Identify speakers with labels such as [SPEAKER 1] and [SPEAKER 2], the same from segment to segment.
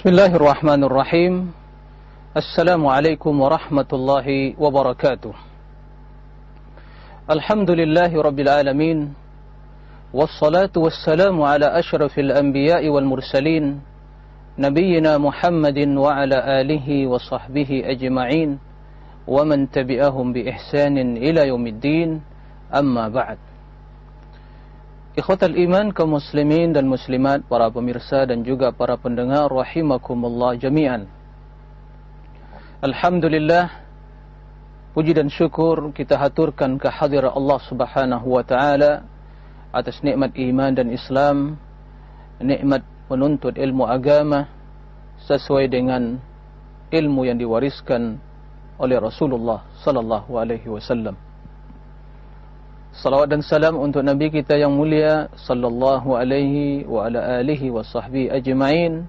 [SPEAKER 1] بسم الله الرحمن الرحيم. السلام عليكم ورحمة الله وبركاته. الحمد لله رب العالمين والصلاة والسلام على أشرف الأنبياء والمرسلين نبينا محمد وعلى آله وصحبه أجمعين ومن تبعهم بإحسان إلى يوم الدين أما بعد. Ikhwatal iman kaum muslimin dan muslimat, para pemirsa dan juga para pendengar rahimakumullah jami'an. Alhamdulillah puji dan syukur kita haturkan kehadiran Allah Subhanahu wa taala atas nikmat iman dan Islam, nikmat menuntut ilmu agama sesuai dengan ilmu yang diwariskan oleh Rasulullah sallallahu alaihi wasallam. Salawat dan salam untuk Nabi kita yang mulia sallallahu alaihi wa ala alihi wa sahbihi ajma'in.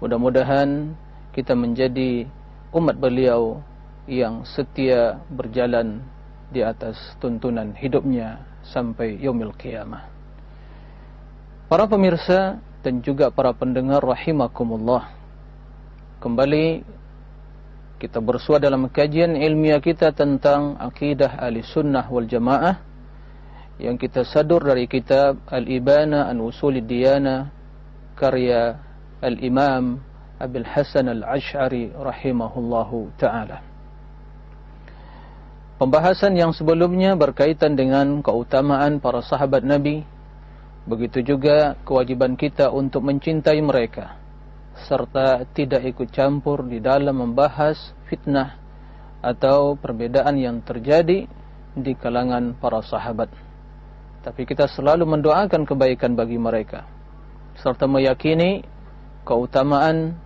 [SPEAKER 1] Mudah-mudahan kita menjadi umat beliau yang setia berjalan di atas tuntunan hidupnya sampai yaumil qiyamah. Para pemirsa dan juga para pendengar rahimakumullah. Kembali kita bersua dalam kajian ilmiah kita tentang akidah ahli sunnah wal jamaah yang kita sadur dari kitab Al-Ibana an Usul Diyana karya Al-Imam Abil Hasan Al-Ash'ari rahimahullahu taala. Pembahasan yang sebelumnya berkaitan dengan keutamaan para sahabat Nabi, begitu juga kewajiban kita untuk mencintai mereka serta tidak ikut campur di dalam membahas fitnah atau perbedaan yang terjadi di kalangan para sahabat. Tapi kita selalu mendoakan kebaikan bagi mereka. Serta meyakini keutamaan,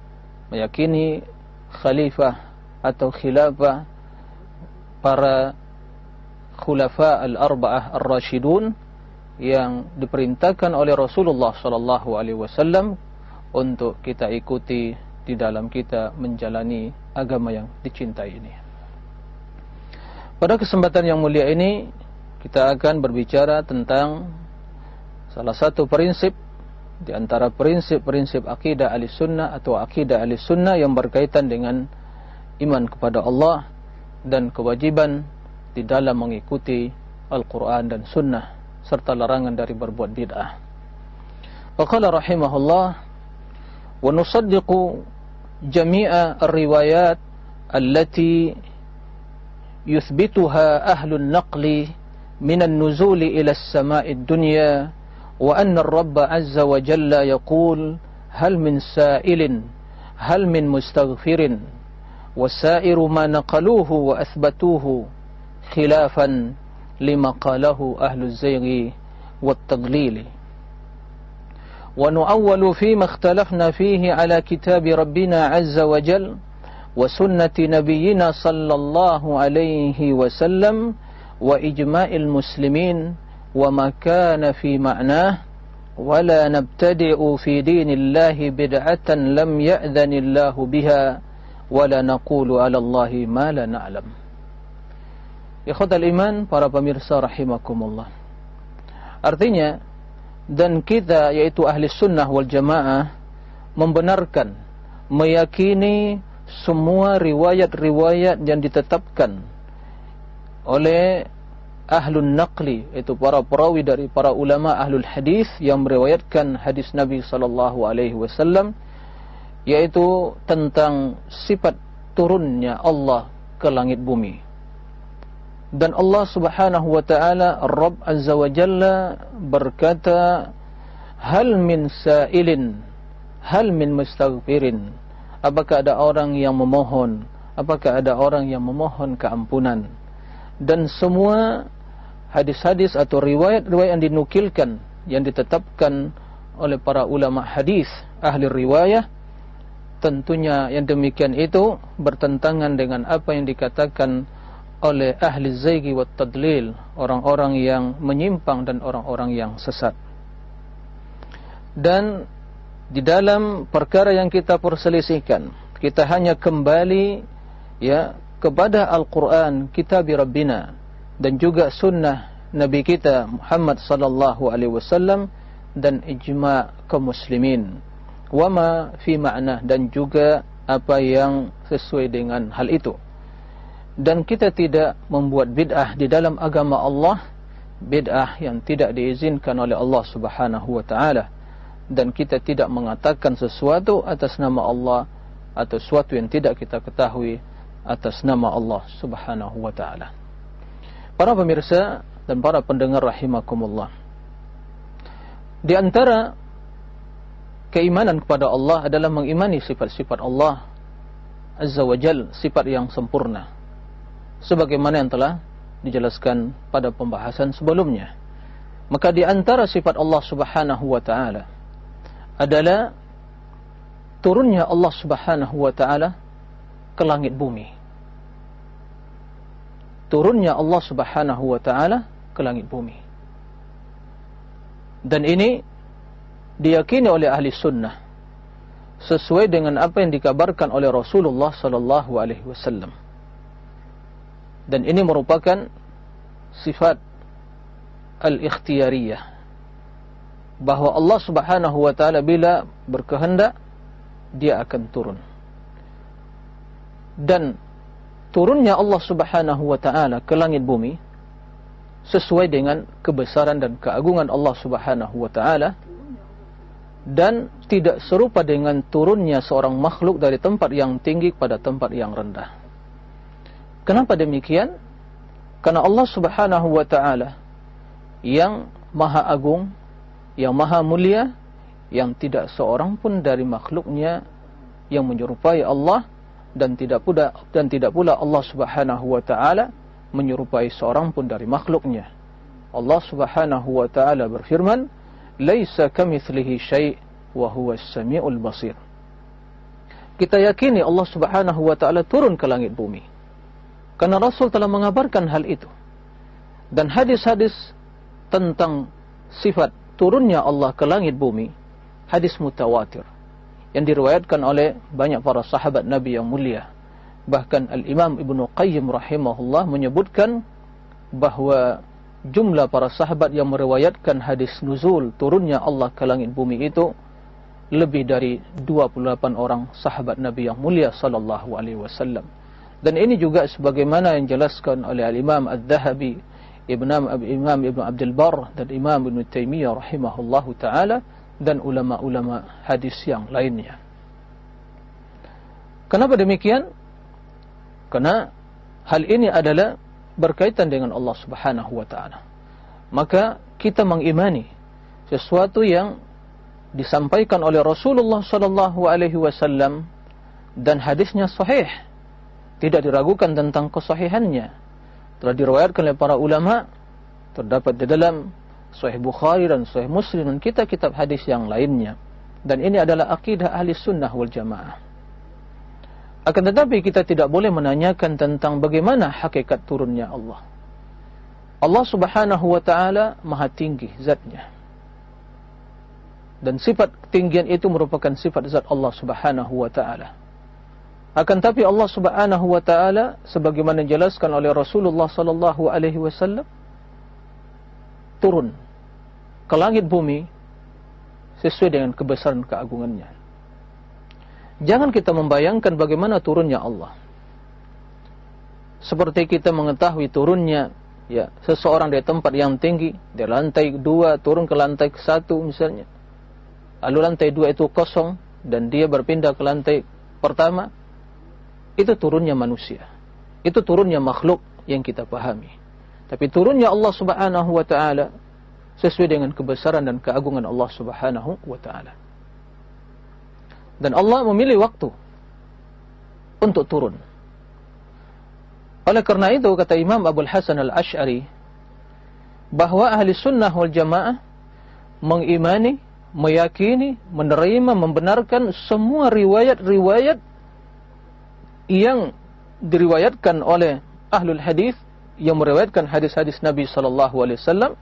[SPEAKER 1] meyakini khalifah atau khilafah para khulafa al-arba'ah ar-rashidun yang diperintahkan oleh Rasulullah sallallahu alaihi wasallam untuk kita ikuti di dalam kita menjalani agama yang dicintai ini. Pada kesempatan yang mulia ini kita akan berbicara tentang salah satu prinsip di antara prinsip-prinsip akidah ahli sunnah atau akidah ahli sunnah yang berkaitan dengan iman kepada Allah dan kewajiban di dalam mengikuti Al-Quran dan sunnah serta larangan dari berbuat bid'ah. Waqala rahimahullah wa nusaddiqu jami'a ar-riwayat allati yuthbituha ahlun naqli من النزول إلى السماء الدنيا وأن الرب عز وجل يقول هل من سائل؟ هل من مستغفر؟ وسائر ما نقلوه وأثبتوه خلافا لما قاله أهل الزيغ والتضليل. ونؤول فيما اختلفنا فيه على كتاب ربنا عز وجل وسنة نبينا صلى الله عليه وسلم wa المسلمين وما كان في معناه ولا ma'nah في دين الله بدعة لم bid'atan الله بها ولا نقول على الله ما لا نعلم la na'lam. Ikhwatal iman para pemirsa rahimakumullah. Artinya dan kita yaitu ahli sunnah wal jamaah membenarkan meyakini semua riwayat-riwayat yang ditetapkan oleh ahlun naqli itu para perawi dari para ulama ahlul hadis yang meriwayatkan hadis Nabi sallallahu alaihi wasallam yaitu tentang sifat turunnya Allah ke langit bumi. Dan Allah Subhanahu wa taala Rabb Azza wa Jalla berkata hal min sa'ilin hal min mustaghfirin. Apakah ada orang yang memohon? Apakah ada orang yang memohon keampunan dan semua hadis-hadis atau riwayat-riwayat yang dinukilkan yang ditetapkan oleh para ulama hadis ahli riwayah tentunya yang demikian itu bertentangan dengan apa yang dikatakan oleh ahli zaigi wa tadlil orang-orang yang menyimpang dan orang-orang yang sesat. Dan di dalam perkara yang kita perselisihkan kita hanya kembali ya kepada Al-Quran kitab Rabbina dan juga sunnah Nabi kita Muhammad sallallahu alaihi wasallam dan ijma kaum muslimin. wama fi ma'na dan juga apa yang sesuai dengan hal itu. Dan kita tidak membuat bid'ah di dalam agama Allah bid'ah yang tidak diizinkan oleh Allah Subhanahu wa taala. Dan kita tidak mengatakan sesuatu atas nama Allah atau sesuatu yang tidak kita ketahui atas nama Allah Subhanahu wa taala. Para pemirsa dan para pendengar rahimakumullah. Di antara keimanan kepada Allah adalah mengimani sifat-sifat Allah Azza wa Jal, sifat yang sempurna. Sebagaimana yang telah dijelaskan pada pembahasan sebelumnya. Maka di antara sifat Allah Subhanahu wa taala adalah turunnya Allah Subhanahu wa taala ke langit bumi. Turunnya Allah Subhanahu wa taala ke langit bumi. Dan ini diyakini oleh ahli sunnah sesuai dengan apa yang dikabarkan oleh Rasulullah sallallahu alaihi wasallam. Dan ini merupakan sifat al-ikhtiyariyah bahwa Allah Subhanahu wa taala bila berkehendak dia akan turun. Dan turunnya Allah Subhanahu wa taala ke langit bumi sesuai dengan kebesaran dan keagungan Allah Subhanahu wa taala dan tidak serupa dengan turunnya seorang makhluk dari tempat yang tinggi pada tempat yang rendah. Kenapa demikian? Karena Allah Subhanahu wa taala yang maha agung, yang maha mulia, yang tidak seorang pun dari makhluknya yang menyerupai Allah dan tidak pula dan tidak pula Allah Subhanahu wa taala menyerupai seorang pun dari makhluknya. Allah Subhanahu wa taala berfirman, laisa kamitslihi syai' wa huwa as-sami'ul basir. Kita yakini Allah Subhanahu wa taala turun ke langit bumi. Karena Rasul telah mengabarkan hal itu. Dan hadis-hadis tentang sifat turunnya Allah ke langit bumi, hadis mutawatir yang diriwayatkan oleh banyak para sahabat Nabi yang mulia. Bahkan Al-Imam Ibnu Qayyim rahimahullah menyebutkan bahwa jumlah para sahabat yang meriwayatkan hadis nuzul turunnya Allah ke langit bumi itu lebih dari 28 orang sahabat Nabi yang mulia sallallahu alaihi wasallam. Dan ini juga sebagaimana yang jelaskan oleh Al-Imam Adz-Dzahabi, Imam Imam Ibn Abdul Bar dan Imam Ibn Taimiyah rahimahullahu taala dan ulama-ulama hadis yang lainnya. Kenapa demikian? Karena hal ini adalah berkaitan dengan Allah Subhanahu wa taala. Maka kita mengimani sesuatu yang disampaikan oleh Rasulullah sallallahu alaihi wasallam dan hadisnya sahih. Tidak diragukan tentang kesahihannya. Telah diriwayatkan oleh para ulama terdapat di dalam Sahih Bukhari dan Sahih Muslim dan kitab-kitab hadis yang lainnya. Dan ini adalah akidah ahli sunnah wal jamaah. Akan tetapi kita tidak boleh menanyakan tentang bagaimana hakikat turunnya Allah. Allah subhanahu wa ta'ala maha tinggi zatnya. Dan sifat ketinggian itu merupakan sifat zat Allah subhanahu wa ta'ala. Akan tetapi Allah subhanahu wa ta'ala sebagaimana dijelaskan oleh Rasulullah sallallahu alaihi wasallam turun ke langit bumi sesuai dengan kebesaran keagungannya. Jangan kita membayangkan bagaimana turunnya Allah. Seperti kita mengetahui turunnya ya seseorang dari tempat yang tinggi, dari lantai dua turun ke lantai satu misalnya. Lalu lantai dua itu kosong dan dia berpindah ke lantai pertama. Itu turunnya manusia. Itu turunnya makhluk yang kita pahami. Tapi turunnya Allah Subhanahu wa taala sesuai dengan kebesaran dan keagungan Allah Subhanahu wa taala. Dan Allah memilih waktu untuk turun. Oleh karena itu kata Imam Abu Hasan Al-Ash'ari bahwa ahli sunnah wal jamaah mengimani, meyakini, menerima, membenarkan semua riwayat-riwayat yang diriwayatkan oleh ahlul hadis yang meriwayatkan hadis-hadis Nabi sallallahu alaihi wasallam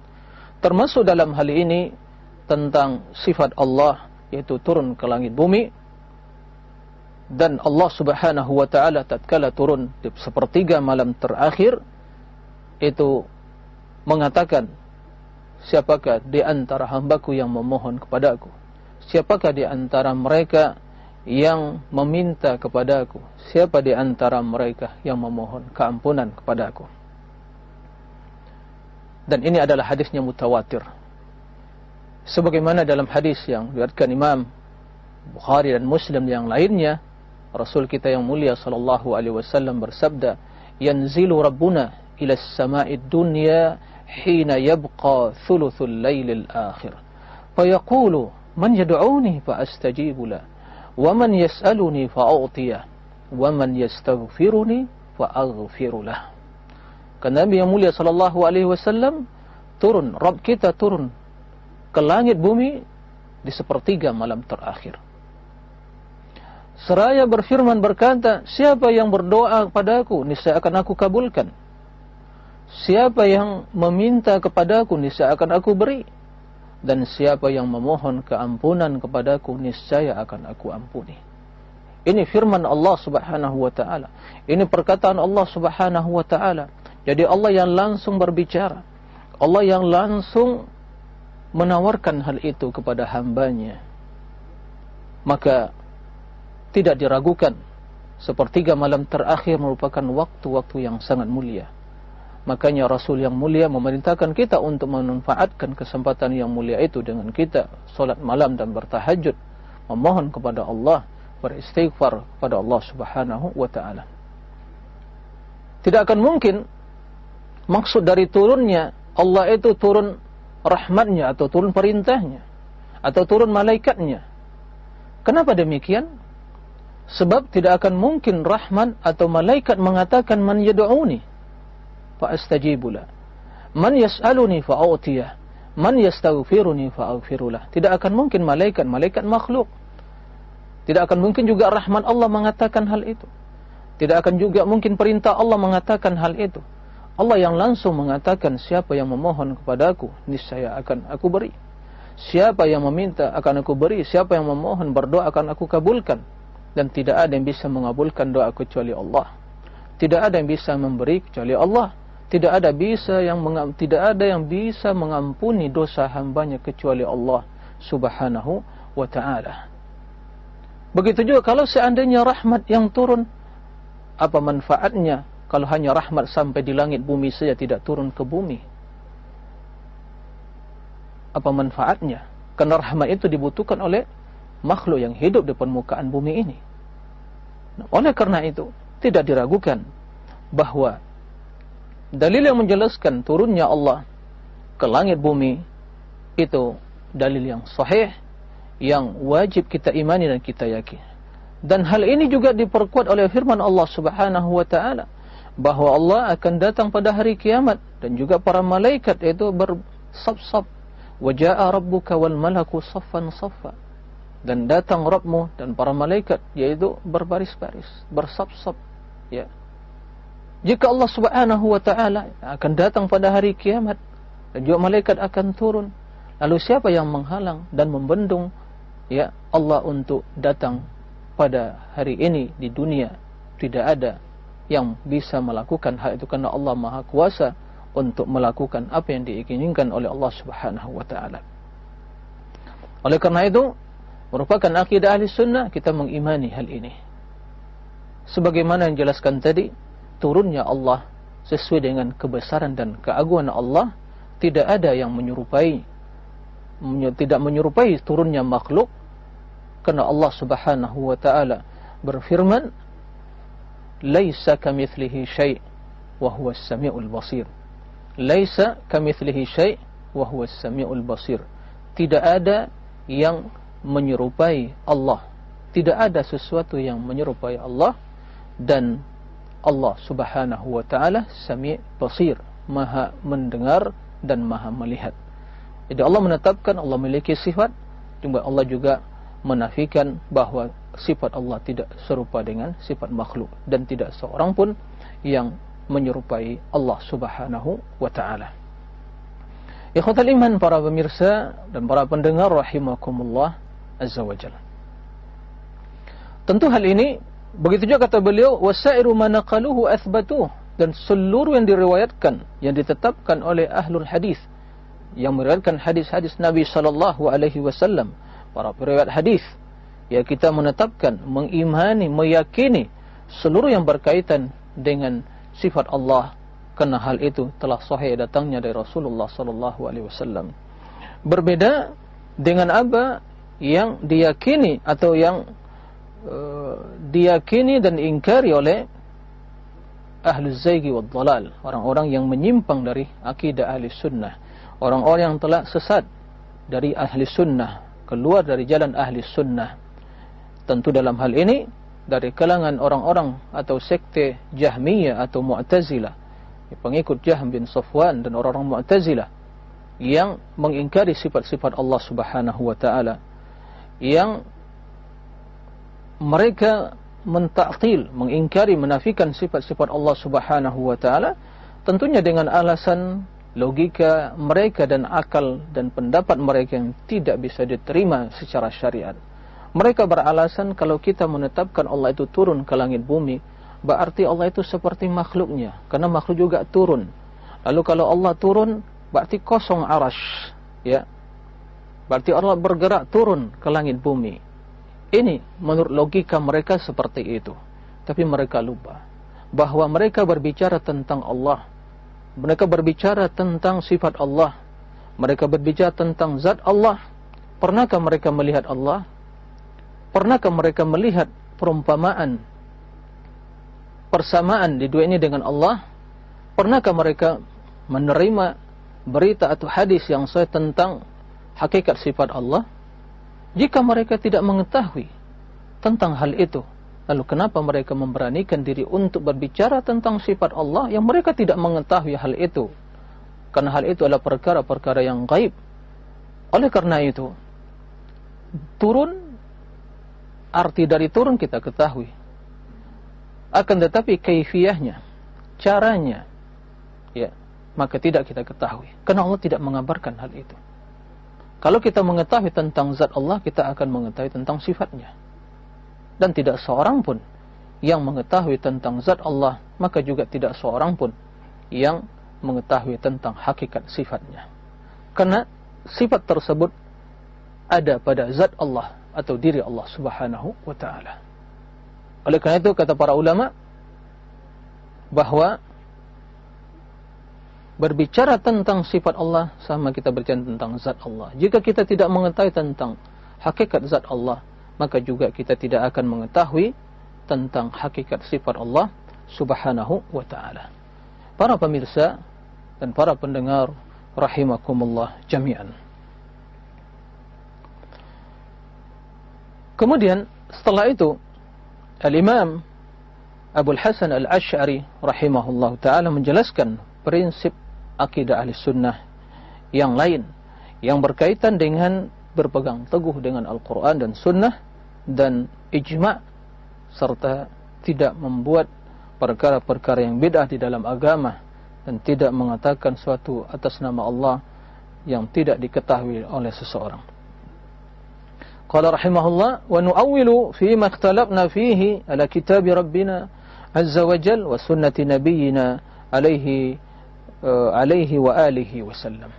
[SPEAKER 1] termasuk dalam hal ini tentang sifat Allah yaitu turun ke langit bumi dan Allah Subhanahu wa taala tatkala turun di sepertiga malam terakhir itu mengatakan siapakah di antara hambaku yang memohon kepadaku siapakah di antara mereka yang meminta kepadaku? Siapa di antara mereka yang memohon keampunan kepadaku? Dan ini adalah hadisnya mutawatir. Sebagaimana dalam hadis yang diriwayatkan Imam Bukhari dan Muslim yang lainnya, Rasul kita yang mulia sallallahu alaihi wasallam bersabda, "Yanzilu Rabbuna ila as-sama'i dunya hina yabqa thuluthul lailil akhir." Fayaqulu, "Man yad'uni fa astajibu la, wa man yas'aluni fa a'tiya, wa man yastaghfiruni fa aghfiru lah." Karena Nabi yang mulia sallallahu alaihi wasallam turun, Rabb kita turun ke langit bumi di sepertiga malam terakhir. Seraya berfirman berkata, siapa yang berdoa kepadaku, niscaya akan aku kabulkan. Siapa yang meminta kepadaku, niscaya akan aku beri dan siapa yang memohon keampunan kepadaku niscaya akan aku ampuni. Ini firman Allah Subhanahu wa taala. Ini perkataan Allah Subhanahu wa taala. Jadi Allah yang langsung berbicara. Allah yang langsung menawarkan hal itu kepada hambanya. Maka tidak diragukan sepertiga malam terakhir merupakan waktu-waktu yang sangat mulia Makanya Rasul yang mulia memerintahkan kita untuk memanfaatkan kesempatan yang mulia itu dengan kita solat malam dan bertahajud, memohon kepada Allah, beristighfar kepada Allah Subhanahu wa taala. Tidak akan mungkin maksud dari turunnya Allah itu turun rahmatnya atau turun perintahnya atau turun malaikatnya. Kenapa demikian? Sebab tidak akan mungkin rahman atau malaikat mengatakan man yad'uni fa astajibula. Man yas'aluni fa utiyah. Man yastaghfiruni fa aghfirulah. Tidak akan mungkin malaikat, malaikat makhluk. Tidak akan mungkin juga rahman Allah mengatakan hal itu. Tidak akan juga mungkin perintah Allah mengatakan hal itu. Allah yang langsung mengatakan siapa yang memohon kepadaku, niscaya akan aku beri. Siapa yang meminta akan aku beri, siapa yang memohon berdoa akan aku kabulkan. Dan tidak ada yang bisa mengabulkan doa kecuali Allah. Tidak ada yang bisa memberi kecuali Allah. Tidak ada bisa yang tidak ada yang bisa mengampuni dosa hambanya kecuali Allah Subhanahu wa taala. Begitu juga kalau seandainya rahmat yang turun apa manfaatnya kalau hanya rahmat sampai di langit bumi saja tidak turun ke bumi? Apa manfaatnya? Karena rahmat itu dibutuhkan oleh makhluk yang hidup di permukaan bumi ini. Oleh karena itu, tidak diragukan bahwa dalil yang menjelaskan turunnya Allah ke langit bumi itu dalil yang sahih yang wajib kita imani dan kita yakin. Dan hal ini juga diperkuat oleh firman Allah Subhanahu wa taala bahwa Allah akan datang pada hari kiamat dan juga para malaikat itu bersab-sab. Wa jaa rabbuka wal malaku saffan saffa. Dan datang Rabbmu dan para malaikat yaitu berbaris-baris bersab-sab ya. Jika Allah Subhanahu wa taala akan datang pada hari kiamat dan juga malaikat akan turun, lalu siapa yang menghalang dan membendung ya Allah untuk datang pada hari ini di dunia? Tidak ada yang bisa melakukan hal itu karena Allah Maha Kuasa untuk melakukan apa yang diinginkan oleh Allah Subhanahu wa taala. Oleh karena itu, merupakan akidah ahli sunnah kita mengimani hal ini. Sebagaimana yang jelaskan tadi, turunnya Allah sesuai dengan kebesaran dan keagungan Allah tidak ada yang menyerupai tidak menyerupai turunnya makhluk karena Allah Subhanahu wa taala berfirman laisa kamitslihi syai' wa huwa as-sami'ul basir. Laisa kamitslihi syai' wa huwa as-sami'ul basir. Tidak ada yang menyerupai Allah. Tidak ada sesuatu yang menyerupai Allah dan Allah Subhanahu wa taala Sami' Basir, Maha mendengar dan Maha melihat. Jadi Allah menetapkan Allah memiliki sifat, juga Allah juga menafikan bahwa sifat Allah tidak serupa dengan sifat makhluk dan tidak seorang pun yang menyerupai Allah Subhanahu wa taala. Ikhwatal iman para pemirsa dan para pendengar rahimakumullah azza wajalla. Tentu hal ini Begitu juga kata beliau, wasairu manaqaluhu athbatuh dan seluruh yang diriwayatkan yang ditetapkan oleh ahlul hadis yang meriwayatkan hadis-hadis Nabi sallallahu alaihi wasallam para periwayat hadis. Ya kita menetapkan, mengimani, meyakini seluruh yang berkaitan dengan sifat Allah karena hal itu telah sahih datangnya dari Rasulullah sallallahu alaihi wasallam. Berbeda dengan apa yang diyakini atau yang uh, diyakini dan ingkari oleh ahli zaigi wa dhalal, orang-orang yang menyimpang dari akidah ahli sunnah, orang-orang yang telah sesat dari ahli sunnah, keluar dari jalan ahli sunnah. Tentu dalam hal ini dari kalangan orang-orang atau sekte Jahmiyah atau Mu'tazilah, pengikut Jahm bin Safwan dan orang-orang Mu'tazilah yang mengingkari sifat-sifat Allah Subhanahu wa taala yang mereka mentaktil, mengingkari, menafikan sifat-sifat Allah Subhanahu wa taala tentunya dengan alasan logika mereka dan akal dan pendapat mereka yang tidak bisa diterima secara syariat. Mereka beralasan kalau kita menetapkan Allah itu turun ke langit bumi, berarti Allah itu seperti makhluknya, karena makhluk juga turun. Lalu kalau Allah turun, berarti kosong arash, ya. Berarti Allah bergerak turun ke langit bumi. Ini menurut logika mereka seperti itu. Tapi mereka lupa bahwa mereka berbicara tentang Allah. Mereka berbicara tentang sifat Allah. Mereka berbicara tentang zat Allah. Pernahkah mereka melihat Allah? Pernahkah mereka melihat perumpamaan persamaan di dua ini dengan Allah? Pernahkah mereka menerima berita atau hadis yang saya tentang hakikat sifat Allah? Jika mereka tidak mengetahui tentang hal itu, lalu kenapa mereka memberanikan diri untuk berbicara tentang sifat Allah yang mereka tidak mengetahui hal itu? Karena hal itu adalah perkara-perkara yang gaib. Oleh karena itu, turun arti dari turun kita ketahui. Akan tetapi kaifiyahnya, caranya, ya, maka tidak kita ketahui. Karena Allah tidak mengabarkan hal itu. Kalau kita mengetahui tentang zat Allah, kita akan mengetahui tentang sifatnya. Dan tidak seorang pun yang mengetahui tentang zat Allah, maka juga tidak seorang pun yang mengetahui tentang hakikat sifatnya. Karena sifat tersebut ada pada zat Allah atau diri Allah Subhanahu wa taala. Oleh karena itu kata para ulama bahwa berbicara tentang sifat Allah sama kita berbicara tentang zat Allah. Jika kita tidak mengetahui tentang hakikat zat Allah, maka juga kita tidak akan mengetahui tentang hakikat sifat Allah Subhanahu wa taala. Para pemirsa dan para pendengar rahimakumullah jami'an. Kemudian setelah itu Al-Imam Abu Hasan Al-Ash'ari rahimahullah taala menjelaskan prinsip akidah ahli sunnah yang lain yang berkaitan dengan berpegang teguh dengan Al-Quran dan sunnah dan ijma' serta tidak membuat perkara-perkara yang bid'ah di dalam agama dan tidak mengatakan suatu atas nama Allah yang tidak diketahui oleh seseorang. Qala rahimahullah wa nu'awwilu fi ma ikhtalafna fihi ala kitab rabbina azza wa jalla wa sunnati nabiyyina alaihi uh, alaihi wa alihi wasallam.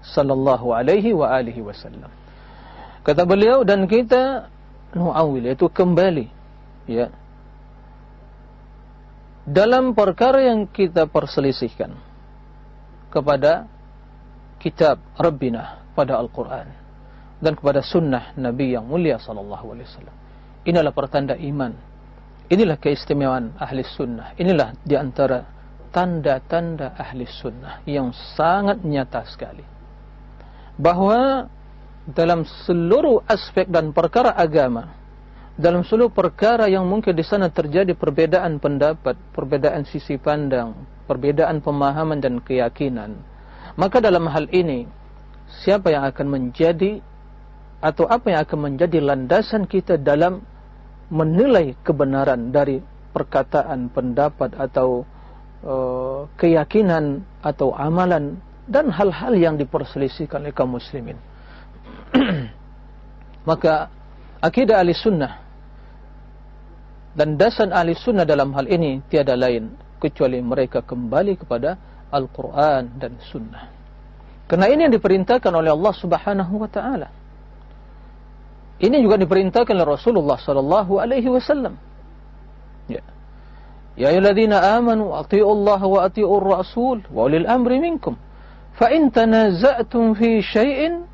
[SPEAKER 1] Sallallahu alaihi wa alihi wasallam. Kata beliau dan kita nu'awil yaitu kembali ya dalam perkara yang kita perselisihkan kepada kitab Rabbina pada Al-Quran dan kepada sunnah Nabi yang mulia sallallahu alaihi wasallam. Inilah pertanda iman. Inilah keistimewaan ahli sunnah. Inilah di antara tanda-tanda ahli sunnah yang sangat nyata sekali. Bahwa dalam seluruh aspek dan perkara agama, dalam seluruh perkara yang mungkin di sana terjadi perbedaan pendapat, perbedaan sisi pandang, perbedaan pemahaman dan keyakinan, maka dalam hal ini siapa yang akan menjadi atau apa yang akan menjadi landasan kita dalam menilai kebenaran dari perkataan, pendapat atau uh, keyakinan atau amalan dan hal-hal yang diperselisihkan oleh kaum muslimin. Maka akidah ahli sunnah dan dasar ahli sunnah dalam hal ini tiada lain kecuali mereka kembali kepada Al-Quran dan sunnah. Karena ini yang diperintahkan oleh Allah subhanahu wa ta'ala. Ini juga diperintahkan oleh Rasulullah sallallahu alaihi wasallam. Ya. Ya ayyuhalladzina amanu atti'u Allah wa atti'u rasul wa ulil amri minkum. Fa in tanaza'tum fi syai'in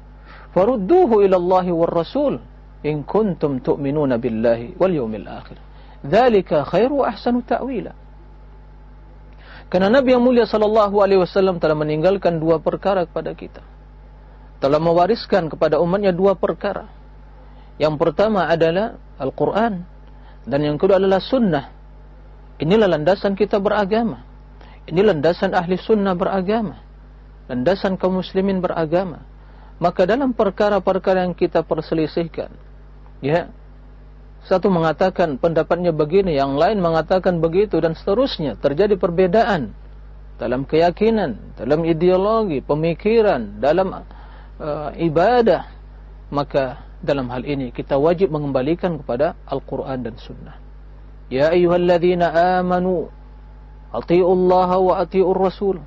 [SPEAKER 1] farudduhu ila Allah war rasul in kuntum tu'minuna billahi wal yawmil akhir. Dzalika khairu ahsanu ta'wila. Karena Nabi yang mulia sallallahu alaihi wasallam telah meninggalkan dua perkara kepada kita. Telah mewariskan kepada umatnya dua perkara. Yang pertama adalah Al-Quran. Dan yang kedua adalah sunnah. Inilah landasan kita beragama. Ini landasan ahli sunnah beragama. Landasan kaum muslimin beragama. Maka dalam perkara-perkara yang kita perselisihkan. Ya. Satu mengatakan pendapatnya begini. Yang lain mengatakan begitu dan seterusnya. Terjadi perbedaan. Dalam keyakinan. Dalam ideologi. Pemikiran. Dalam uh, ibadah. Maka dalam hal ini kita wajib mengembalikan kepada Al-Quran dan Sunnah. Ya ayyuhalladzina amanu ati'u Allah wa ati'u Rasul.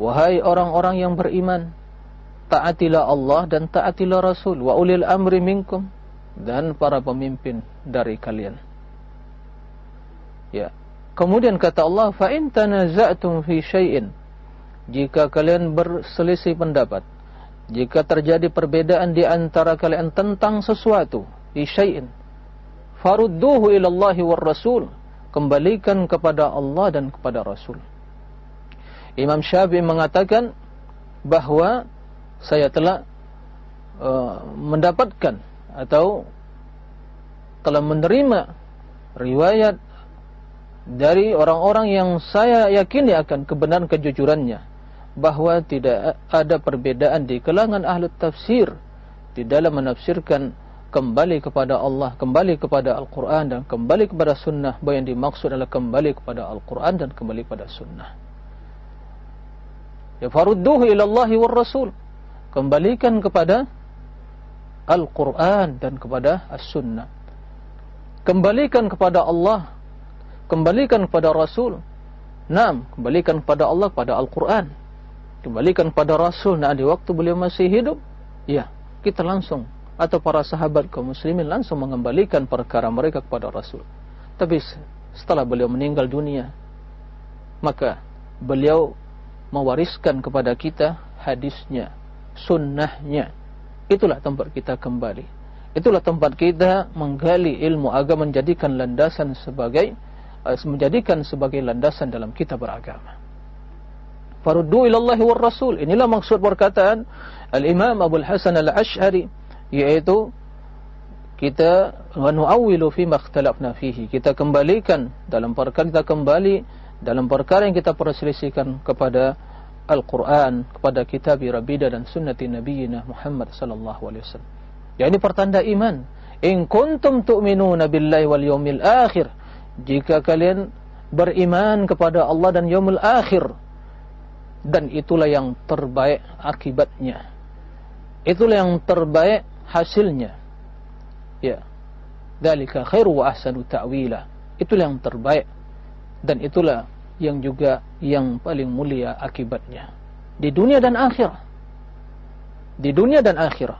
[SPEAKER 1] Wahai orang-orang yang beriman, taatilah Allah dan taatilah Rasul wa ulil amri minkum dan para pemimpin dari kalian. Ya. Kemudian kata Allah, fa in tanaza'tum fi syai'in jika kalian berselisih pendapat jika terjadi perbedaan di antara kalian tentang sesuatu di syai'in farudduhu ila Allah war Rasul kembalikan kepada Allah dan kepada Rasul Imam Syafi'i mengatakan bahwa saya telah uh, mendapatkan atau telah menerima riwayat dari orang-orang yang saya yakini akan kebenaran kejujurannya bahwa tidak ada perbedaan di kalangan ahli tafsir di dalam menafsirkan kembali kepada Allah, kembali kepada Al-Quran dan kembali kepada Sunnah. Bahwa yang dimaksud adalah kembali kepada Al-Quran dan kembali kepada Sunnah. Ya farudduhu ilallahi war Rasul. Kembalikan kepada Al-Quran dan kepada As-Sunnah. Kembalikan kepada Allah. Kembalikan kepada Rasul. Naam, kembalikan kepada Allah, kepada Al-Quran kembalikan pada Rasul nah di waktu beliau masih hidup ya kita langsung atau para sahabat kaum muslimin langsung mengembalikan perkara mereka kepada Rasul tapi setelah beliau meninggal dunia maka beliau mewariskan kepada kita hadisnya sunnahnya. Itulah tempat kita kembali. Itulah tempat kita menggali ilmu agama menjadikan landasan sebagai eh, menjadikan sebagai landasan dalam kita beragama. Faruddu ilallahi rasul. Inilah maksud perkataan al-imam Abu Hasan al-Ash'ari yaitu kita wanu'awwilu fi makhtalafna fihi. Kita kembalikan dalam perkara kita kembali dalam perkara yang kita perselisihkan kepada Al-Quran kepada kitab Rabbida dan sunnati nabiyina Muhammad sallallahu alaihi wasallam. Ya ini pertanda iman. In kuntum tu'minuna billahi wal yawmil akhir jika kalian beriman kepada Allah dan yaumul akhir dan itulah yang terbaik akibatnya. Itulah yang terbaik hasilnya. Ya. Dalika khairu wa ahsanu ta'wila. Itulah yang terbaik. Dan itulah yang juga yang paling mulia akibatnya. Di dunia dan akhirat di dunia dan akhirat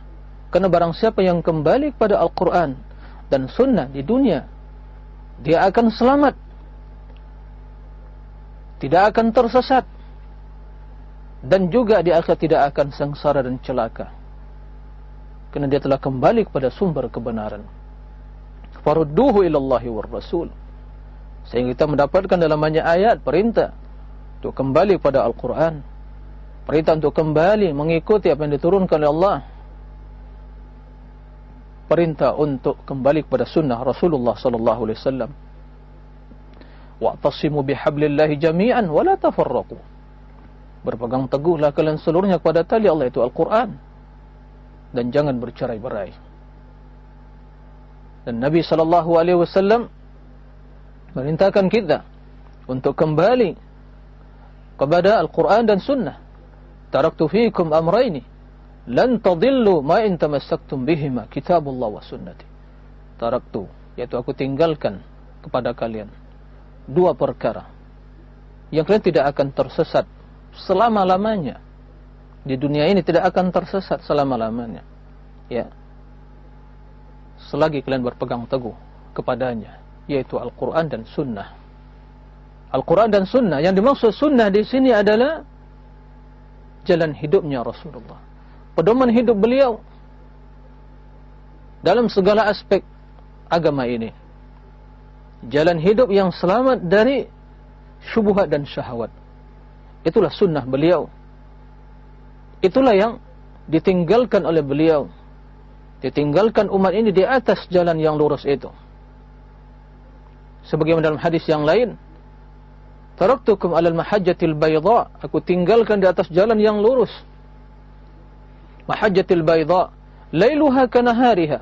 [SPEAKER 1] karena barang siapa yang kembali kepada Al-Quran dan Sunnah di dunia dia akan selamat. Tidak akan tersesat. Dan juga di akhir tidak akan sengsara dan celaka. Kerana dia telah kembali kepada sumber kebenaran. Farudduhu ilallahi war rasul sehingga kita mendapatkan dalam banyak ayat perintah untuk kembali kepada Al-Quran perintah untuk kembali mengikuti apa yang diturunkan oleh Allah perintah untuk kembali kepada sunnah Rasulullah sallallahu alaihi wasallam wa'tasimu bihablillahi jami'an wa la tafarraqu Berpegang teguhlah kalian seluruhnya kepada tali Allah itu Al-Quran. Dan jangan bercerai-berai. Dan Nabi SAW merintahkan kita untuk kembali kepada Al-Quran dan Sunnah. Taraktu fiikum amraini. Lan tadillu ma in tamassaktum bihima kitabullah wa sunnati. Taraktu. Yaitu aku tinggalkan kepada kalian. Dua perkara. Yang kalian tidak akan tersesat selama-lamanya. Di dunia ini tidak akan tersesat selama-lamanya. Ya. selagi kalian berpegang teguh kepadanya yaitu Al-Quran dan Sunnah. Al-Quran dan Sunnah yang dimaksud Sunnah di sini adalah jalan hidupnya Rasulullah. Pedoman hidup beliau dalam segala aspek agama ini. Jalan hidup yang selamat dari syubhat dan syahwat. Itulah sunnah beliau. Itulah yang ditinggalkan oleh beliau. Ditinggalkan umat ini di atas jalan yang lurus itu. Sebagaimana dalam hadis yang lain, Taraktukum alal mahajjatil bayda. Aku tinggalkan di atas jalan yang lurus. Mahajjatil bayda. Lailuha kanahariha.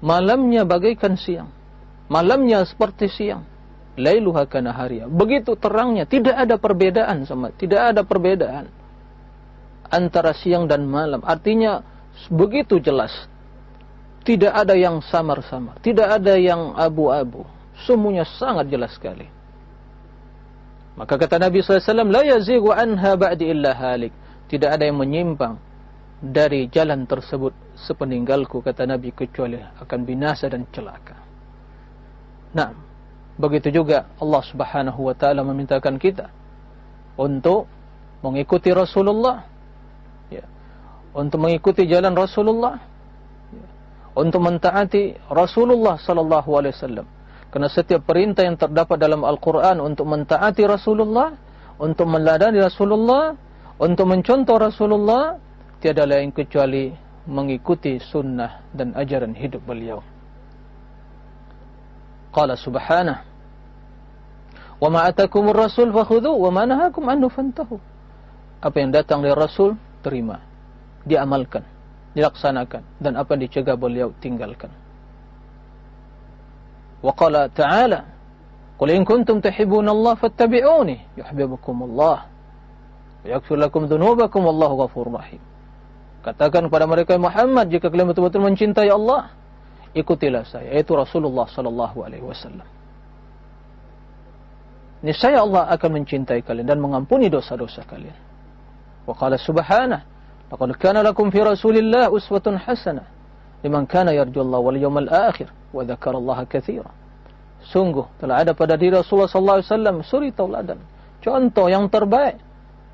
[SPEAKER 1] Malamnya bagaikan siang. Malamnya seperti siang. Lailuha kanahariha. Begitu terangnya. Tidak ada perbedaan sama. Tidak ada perbedaan. Antara siang dan malam. Artinya begitu jelas. Tidak ada yang samar-samar. Tidak ada yang abu-abu. Semuanya sangat jelas sekali. Maka kata Nabi SAW, La yazigu anha ba'di illa halik. Tidak ada yang menyimpang dari jalan tersebut sepeninggalku, kata Nabi, kecuali akan binasa dan celaka. Nah, begitu juga Allah Subhanahu wa taala memintakan kita untuk mengikuti Rasulullah ya. Untuk mengikuti jalan Rasulullah ya. Untuk mentaati Rasulullah sallallahu alaihi wasallam Karena setiap perintah yang terdapat dalam Al-Quran untuk mentaati Rasulullah, untuk meladani Rasulullah, untuk mencontoh Rasulullah, tiada lain kecuali mengikuti sunnah dan ajaran hidup beliau. Qala subhanah, Wa ma atakumur rasul fakhudhu, wa ma nahakum anhu fantahu. Apa yang datang dari Rasul, terima. Diamalkan, dilaksanakan. Dan apa yang dicegah beliau, tinggalkan. وقال تعالى قل إن كنتم تحبون الله فاتبعوني يحببكم الله ويغفر لكم ذنوبكم والله غفور رحيم Katakan kepada mereka Muhammad jika kalian betul-betul mencintai Allah, ikutilah saya, yaitu Rasulullah sallallahu alaihi wasallam. Niscaya Allah akan mencintai kalian dan mengampuni dosa-dosa kalian. Wa qala subhanahu, laqad kana lakum fi Rasulillah uswatun hasanah liman kana yarjullaha wal yawmal akhir wa dzakarallaha. Sungguh telah ada pada diri Rasulullah sallallahu alaihi wasallam suri tauladan, contoh yang terbaik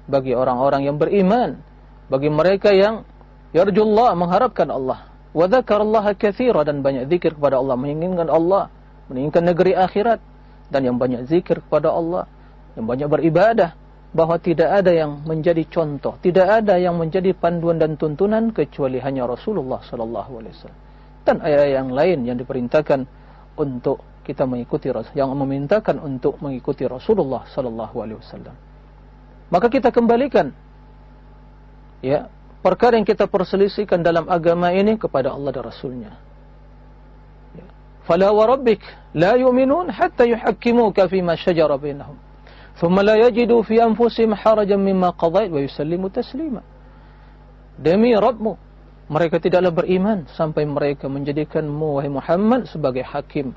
[SPEAKER 1] bagi orang-orang yang beriman, bagi mereka yang yarjullah mengharapkan Allah, wa dzakarallaha dan banyak zikir kepada Allah, menginginkan Allah, menginginkan negeri akhirat. Dan yang banyak zikir kepada Allah, yang banyak beribadah bahwa tidak ada yang menjadi contoh, tidak ada yang menjadi panduan dan tuntunan kecuali hanya Rasulullah sallallahu alaihi wasallam dan ayat yang lain yang diperintahkan untuk kita mengikuti yang memintakan untuk mengikuti Rasulullah sallallahu alaihi wasallam. Maka kita kembalikan ya, perkara yang kita perselisihkan dalam agama ini kepada Allah dan Rasulnya. Ya. Fala wa rabbik la yu'minun hatta yuhakkimuka fima shajara bainahum. La yajidu fi anfusihim harajan mimma qadait wa yusallimu taslima. Demi Rabbmu, mereka tidaklah beriman sampai mereka menjadikanmu wahai Muhammad sebagai hakim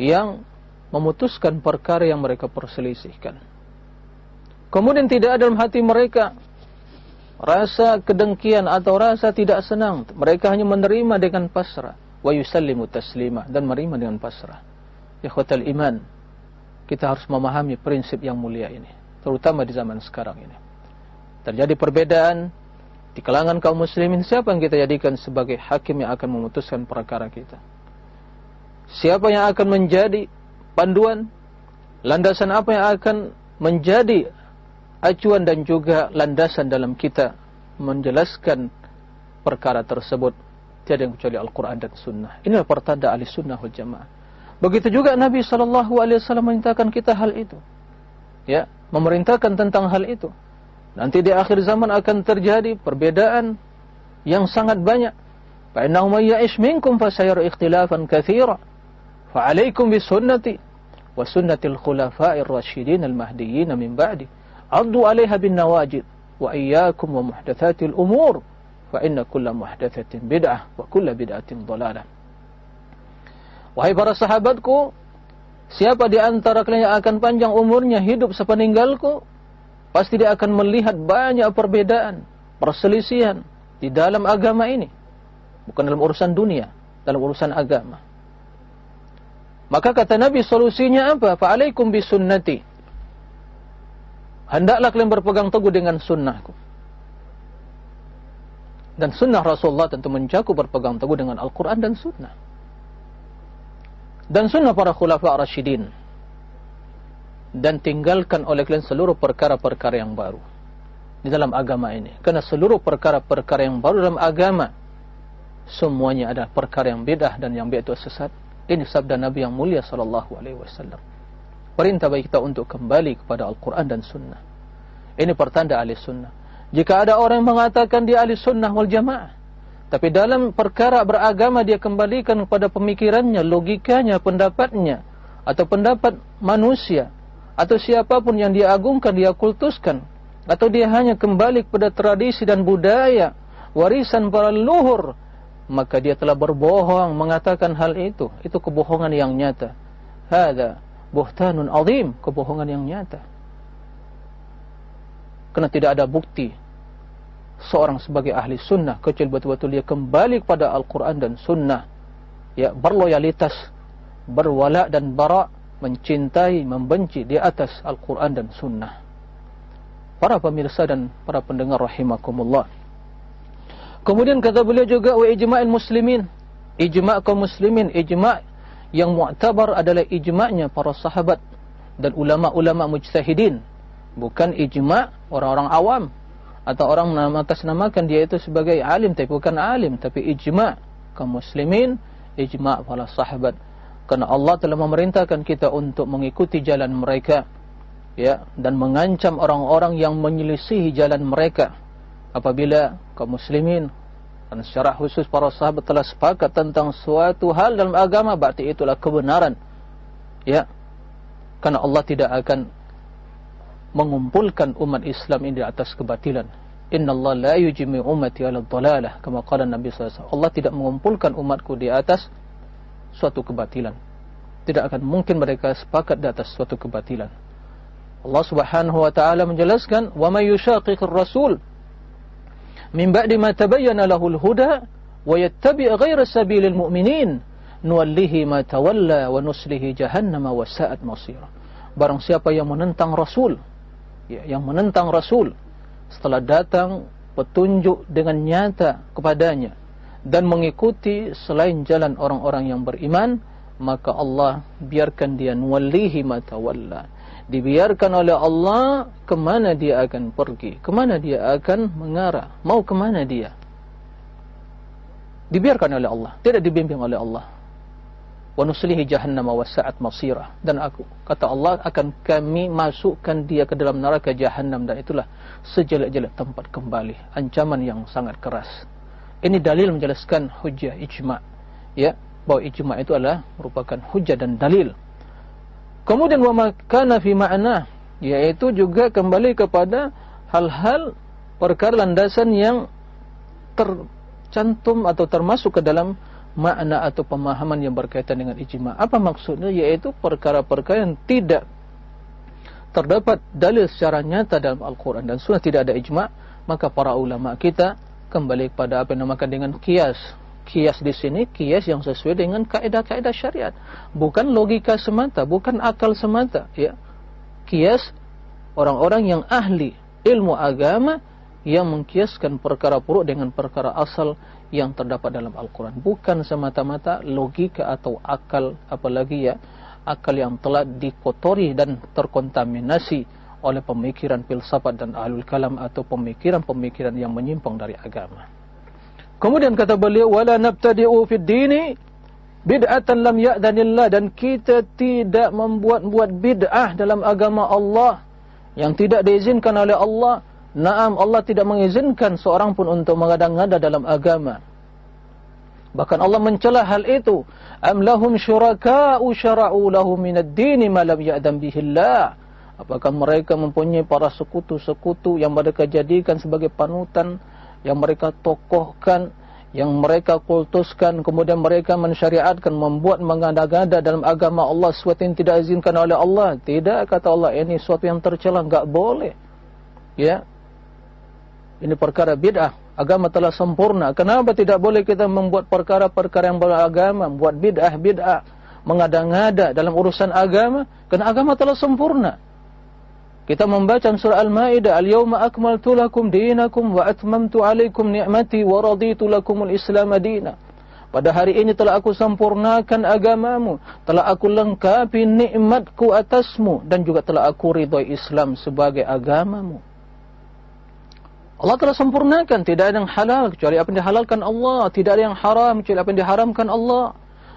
[SPEAKER 1] yang memutuskan perkara yang mereka perselisihkan. Kemudian tidak ada dalam hati mereka rasa kedengkian atau rasa tidak senang. Mereka hanya menerima dengan pasrah. Wa yusallimu taslima. Dan menerima dengan pasrah. Ikhwatal iman. Kita harus memahami prinsip yang mulia ini. Terutama di zaman sekarang ini. Terjadi perbedaan di kalangan kaum muslimin siapa yang kita jadikan sebagai hakim yang akan memutuskan perkara kita? Siapa yang akan menjadi panduan? Landasan apa yang akan menjadi acuan dan juga landasan dalam kita menjelaskan perkara tersebut? Tiada yang kecuali Al-Quran dan Sunnah. Inilah pertanda ahli sunnah wal jamaah. Begitu juga Nabi SAW memerintahkan kita hal itu. Ya, memerintahkan tentang hal itu. Nanti di akhir zaman akan terjadi perbedaan yang sangat banyak. Fa'innahu man ya'ish minkum fasayara ikhtilafan katsira. Fa'alaikum bisunnati wa sunnatil khulafa'ir rasyidin al-mahdiyyin min ba'di. Addu 'alaiha bin nawajid wa iyyakum umur. Fa inna bid'ah. Wahai para sahabatku, siapa di antara kalian yang akan panjang umurnya hidup sepeninggalku, pasti dia akan melihat banyak perbedaan, perselisihan di dalam agama ini. Bukan dalam urusan dunia, dalam urusan agama. Maka kata Nabi solusinya apa? Fa'alaikum bisunnati. Hendaklah kalian berpegang teguh dengan sunnahku. Dan sunnah Rasulullah tentu mencakup berpegang teguh dengan Al-Quran dan sunnah. Dan sunnah para khulafa Rashidin. Dan tinggalkan oleh kalian seluruh perkara-perkara yang baru. Di dalam agama ini. Karena seluruh perkara-perkara yang baru dalam agama. Semuanya adalah perkara yang bedah dan yang beda itu sesat. Ini sabda Nabi yang mulia sallallahu alaihi wasallam. Perintah bagi kita untuk kembali kepada Al-Quran dan sunnah. Ini pertanda ahli sunnah. Jika ada orang yang mengatakan dia ahli sunnah wal jamaah. Tapi dalam perkara beragama dia kembalikan kepada pemikirannya, logikanya, pendapatnya. Atau pendapat manusia. Atau siapa pun yang dia agungkan, dia kultuskan. Atau dia hanya kembali kepada tradisi dan budaya. Warisan para leluhur. Maka dia telah berbohong mengatakan hal itu. Itu kebohongan yang nyata. Hada buhtanun azim. Kebohongan yang nyata. Karena tidak ada bukti seorang sebagai ahli sunnah kecuali betul-betul dia kembali kepada Al-Quran dan sunnah. Ya, berloyalitas, berwala dan bara, mencintai, membenci di atas Al-Quran dan sunnah. Para pemirsa dan para pendengar rahimakumullah. Kemudian kata beliau juga wa ijma'il muslimin. Ijma' kaum muslimin, ijma' yang mu'tabar adalah ijma'nya para sahabat dan ulama-ulama mujtahidin bukan ijma' orang-orang awam atau orang menamakan dia itu sebagai alim tapi bukan alim tapi ijma' kaum muslimin ijma' para sahabat. Karena Allah telah memerintahkan kita untuk mengikuti jalan mereka ya dan mengancam orang-orang yang menyelisihi jalan mereka. Apabila kaum muslimin dan secara khusus para sahabat telah sepakat tentang suatu hal dalam agama berarti itulah kebenaran ya. Karena Allah tidak akan mengumpulkan umat Islam ini di atas kebatilan. Inna Allah la yujmi ummati ala dhalalah. Kama qala Nabi SAW. Allah tidak mengumpulkan umatku di atas suatu kebatilan. Tidak akan mungkin mereka sepakat di atas suatu kebatilan. Allah Subhanahu wa taala menjelaskan, "Wa may yushaqiqir rasul min ba'di ma tabayyana lahul huda wa yattabi' ghayra sabilil mu'minin nuwallihi ma tawalla wa nuslihi jahannama wa sa'at masira." Barang siapa yang menentang Rasul ya, yang menentang Rasul setelah datang petunjuk dengan nyata kepadanya dan mengikuti selain jalan orang-orang yang beriman maka Allah biarkan dia nuwallihi matawalla dibiarkan oleh Allah ke mana dia akan pergi ke mana dia akan mengarah mau ke mana dia. Dibiarkan oleh Allah tidak dibimbing oleh Allah wa nuslihi jahannam wa sa'at masira dan aku kata Allah akan kami masukkan dia ke dalam neraka jahannam. Dan itulah sejelek-jelek tempat kembali. Ancaman yang sangat keras. Ini dalil menjelaskan hujjah ijma. Ya bahwa ijma itu adalah merupakan hujjah dan dalil. Kemudian wa makana fi ma'na yaitu juga kembali kepada hal-hal perkara landasan yang tercantum atau termasuk ke dalam makna atau pemahaman yang berkaitan dengan ijma. Apa maksudnya? Yaitu perkara-perkara yang tidak terdapat dalil secara nyata dalam Al-Quran dan Sunnah tidak ada ijma, maka para ulama kita kembali kepada apa yang namakan dengan kias. Kias di sini kias yang sesuai dengan kaidah-kaidah syariat, bukan logika semata, bukan akal semata, ya. Kias orang-orang yang ahli ilmu agama yang mengkiaskan perkara buruk dengan perkara asal yang terdapat dalam Al-Quran. Bukan semata-mata logika atau akal, apalagi ya, akal yang telah dikotori dan terkontaminasi oleh pemikiran filsafat dan ahlul kalam atau pemikiran-pemikiran yang menyimpang dari agama. Kemudian kata beliau, wala nabtadi'u fid dini bid'atan lam ya'danillah dan kita tidak membuat-buat bid'ah dalam agama Allah yang tidak diizinkan oleh Allah Naam Allah tidak mengizinkan seorang pun untuk mengadang-ngada dalam agama. Bahkan Allah mencela hal itu. Am lahum syuraka'u syara'u lahum minad dini ma lam ya'dam bihillah. Apakah mereka mempunyai para sekutu-sekutu yang mereka jadikan sebagai panutan, yang mereka tokohkan, yang mereka kultuskan, kemudian mereka mensyariatkan, membuat mengada-gada dalam agama Allah sesuatu yang tidak izinkan oleh Allah. Tidak, kata Allah, ini sesuatu yang tercela, enggak boleh. Ya, ini perkara bid'ah Agama telah sempurna. Kenapa tidak boleh kita membuat perkara-perkara yang beragama, membuat bid'ah-bid'ah, mengada-ngada dalam urusan agama? Karena agama telah sempurna. Kita membaca surah Al-Maidah, "Al-yawma akmaltu lakum dinakum wa atmamtu 'alaikum ni'mati wa raditu lakumul Islam madina." Pada hari ini telah aku sempurnakan agamamu, telah aku lengkapi nikmatku atasmu dan juga telah aku ridhoi Islam sebagai agamamu. Allah telah sempurnakan, tidak ada yang halal kecuali apa yang dihalalkan Allah, tidak ada yang haram kecuali apa yang diharamkan Allah.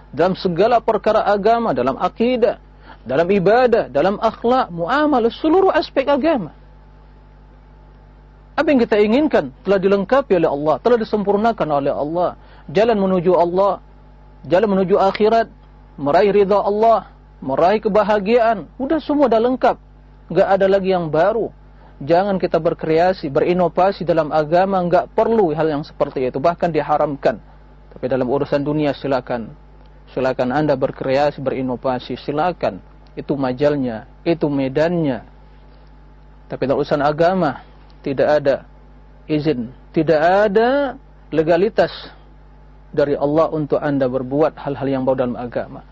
[SPEAKER 1] Dalam segala perkara agama, dalam akidah, dalam ibadah, dalam akhlak, muamalah, seluruh aspek agama. Apa yang kita inginkan telah dilengkapi oleh Allah, telah disempurnakan oleh Allah. Jalan menuju Allah, jalan menuju akhirat, meraih ridha Allah, meraih kebahagiaan, udah semua dah lengkap. Enggak ada lagi yang baru. Jangan kita berkreasi, berinovasi dalam agama, enggak perlu hal yang seperti itu, bahkan diharamkan. Tapi dalam urusan dunia silakan. Silakan Anda berkreasi, berinovasi, silakan itu majalnya, itu medannya. Tapi dalam urusan agama tidak ada izin, tidak ada legalitas dari Allah untuk anda berbuat hal-hal yang baru dalam agama.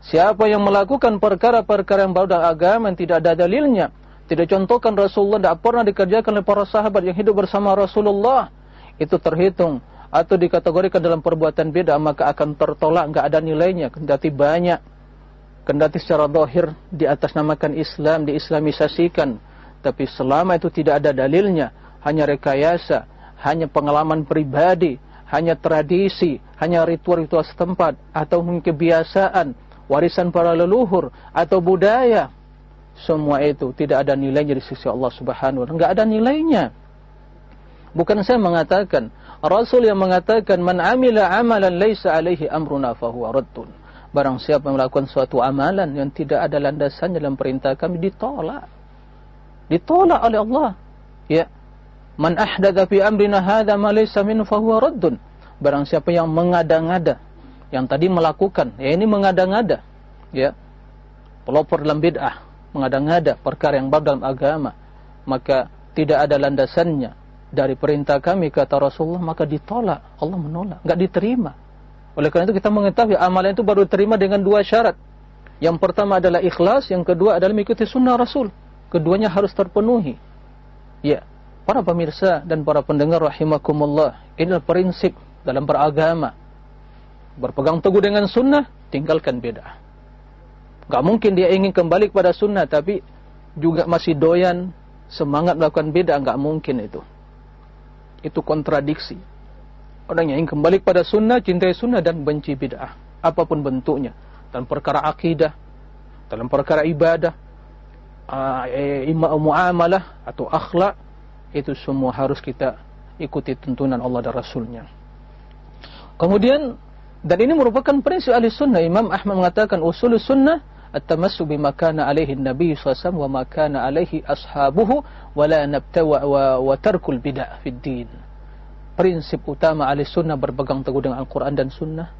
[SPEAKER 1] Siapa yang melakukan perkara-perkara yang baru dalam agama yang tidak ada dalilnya, tidak contohkan Rasulullah, tidak pernah dikerjakan oleh para sahabat yang hidup bersama Rasulullah, itu terhitung atau dikategorikan dalam perbuatan beda maka akan tertolak, enggak ada nilainya, kendati banyak. Kendati secara dohir di atas namakan Islam, diislamisasikan, tapi selama itu tidak ada dalilnya, hanya rekayasa, hanya pengalaman pribadi, hanya tradisi, hanya ritual-ritual setempat, atau mungkin kebiasaan, warisan para leluhur, atau budaya, semua itu tidak ada nilainya di sisi Allah Subhanahu wa taala, enggak ada nilainya. Bukan saya mengatakan, Rasul yang mengatakan man amila amalan laisa alaihi amruna fahuwa raddun. Barang siapa melakukan suatu amalan yang tidak ada landasannya dalam perintah kami ditolak. Ditolak oleh Allah. Ya. Man ahdatha fi amrina hadza ma laysa raddun. Barang siapa yang mengada-ngada yang tadi melakukan, ya ini mengada-ngada. Ya. Pelopor dalam bid'ah, mengada-ngada perkara yang baru dalam agama, maka tidak ada landasannya dari perintah kami kata Rasulullah maka ditolak, Allah menolak, enggak diterima. Oleh karena itu kita mengetahui amalan itu baru diterima dengan dua syarat. Yang pertama adalah ikhlas, yang kedua adalah mengikuti sunnah Rasul. Keduanya harus terpenuhi. Ya, para pemirsa dan para pendengar rahimakumullah, ini adalah prinsip dalam beragama. Berpegang teguh dengan sunnah, tinggalkan beda. Gak mungkin dia ingin kembali kepada sunnah, tapi juga masih doyan semangat melakukan beda, gak mungkin itu. Itu kontradiksi. Orang yang ingin kembali kepada sunnah, cintai sunnah dan benci bid'ah. Apa pun bentuknya. Dalam perkara akidah, dalam perkara ibadah, uh, muamalah atau akhlak, itu semua harus kita ikuti tuntunan Allah dan Rasulnya. Kemudian, dan ini merupakan prinsip ahli sunnah. Imam Ahmad mengatakan, usul sunnah, bima kana alaihi nabi SAW wa ma kana alaihi ashabuhu wa la nabtawa wa, wa tarkul bid'ah fid din prinsip utama ahli sunnah berpegang teguh dengan Al-Quran dan sunnah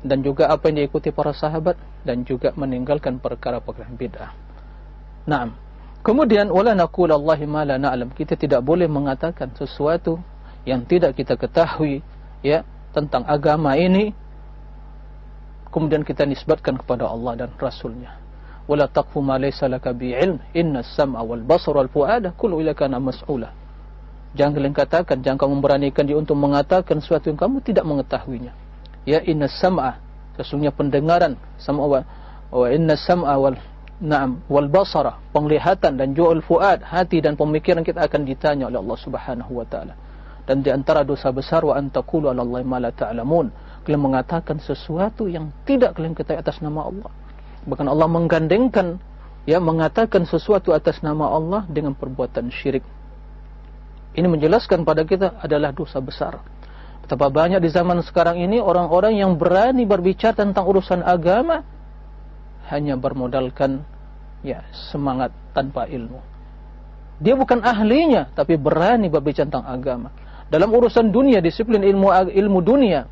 [SPEAKER 1] dan juga apa yang diikuti para sahabat dan juga meninggalkan perkara-perkara bid'ah. Naam. Kemudian wala naqul Allahi ma la na'lam. Kita tidak boleh mengatakan sesuatu yang tidak kita ketahui ya tentang agama ini kemudian kita nisbatkan kepada Allah dan Rasulnya. Wala taqfu ma laysa laka bi'ilm. Inna as-sam'a wal basara wal fu'ada kullu ilaka mas'ula. Jangan kalian katakan, jangan kamu memberanikan dia untuk mengatakan sesuatu yang kamu tidak mengetahuinya. Ya inna sam'a, sesungguhnya pendengaran, sam'a wa, wa inna sam'a wal na'am wal basara, penglihatan dan ju'ul fuad, hati dan pemikiran kita akan ditanya oleh Allah Subhanahu wa taala. Dan di antara dosa besar wa antaqulu 'ala Allah ma la ta'lamun. Kalian mengatakan sesuatu yang tidak kalian ketahui atas nama Allah. Bahkan Allah menggandengkan ya mengatakan sesuatu atas nama Allah dengan perbuatan syirik ini menjelaskan pada kita adalah dosa besar. Betapa banyak di zaman sekarang ini orang-orang yang berani berbicara tentang urusan agama hanya bermodalkan ya semangat tanpa ilmu. Dia bukan ahlinya tapi berani berbicara tentang agama. Dalam urusan dunia, disiplin ilmu ilmu dunia,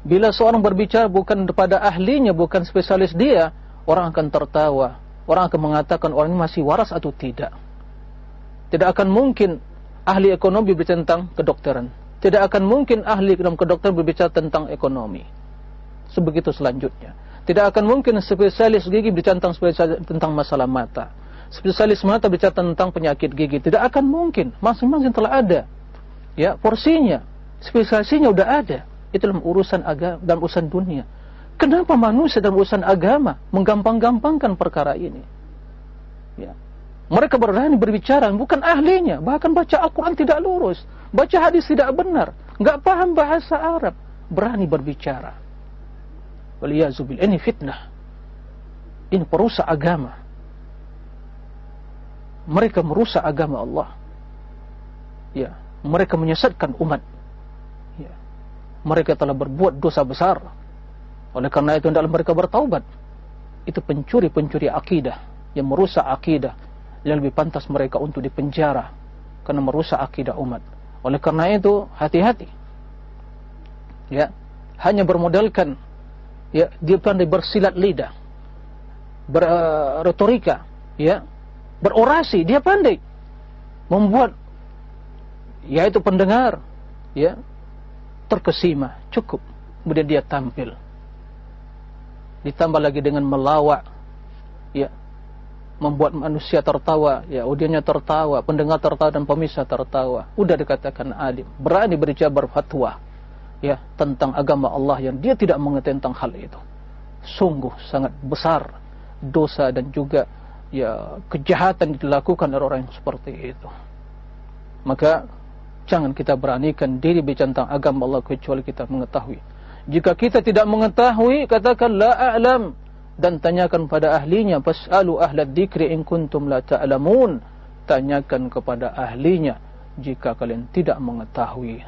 [SPEAKER 1] bila seorang berbicara bukan kepada ahlinya, bukan spesialis dia, orang akan tertawa. Orang akan mengatakan orang ini masih waras atau tidak. Tidak akan mungkin ahli ekonomi berbicara tentang kedokteran. Tidak akan mungkin ahli dalam kedokteran berbicara tentang ekonomi. Sebegitu selanjutnya. Tidak akan mungkin spesialis gigi berbicara tentang, tentang masalah mata. Spesialis mata berbicara tentang penyakit gigi. Tidak akan mungkin. Masing-masing telah ada. Ya, porsinya, spesialisasinya sudah ada. Itu dalam urusan agama dan urusan dunia. Kenapa manusia dalam urusan agama menggampang-gampangkan perkara ini? Ya. Mereka berani berbicara, bukan ahlinya. Bahkan baca Al-Quran tidak lurus. Baca hadis tidak benar. Nggak paham bahasa Arab. Berani berbicara. Waliyazubil. Ini fitnah. Ini perusak agama. Mereka merusak agama Allah. Ya, mereka menyesatkan umat. Mereka telah berbuat dosa besar. Oleh karena itu dalam mereka bertaubat. Itu pencuri-pencuri akidah yang merusak akidah yang lebih pantas mereka untuk dipenjara karena merusak akidah umat. Oleh karena itu, hati-hati. Ya, hanya bermodalkan ya dia pandai bersilat lidah, berretorika, ya, berorasi, dia pandai membuat yaitu pendengar ya terkesima, cukup. Kemudian dia tampil. Ditambah lagi dengan melawak ya membuat manusia tertawa, ya audiennya tertawa, pendengar tertawa dan pemirsa tertawa. Udah dikatakan alim, berani berbicara berfatwa ya tentang agama Allah yang dia tidak mengerti tentang hal itu. Sungguh sangat besar dosa dan juga ya kejahatan dilakukan oleh orang yang seperti itu. Maka jangan kita beranikan diri bicara tentang agama Allah kecuali kita mengetahui. Jika kita tidak mengetahui, katakan la a'lam. Dan tanyakan pada ahlinya fasalu ahlad dzikri in kuntum la ta'lamun. Tanyakan kepada ahlinya jika kalian tidak mengetahui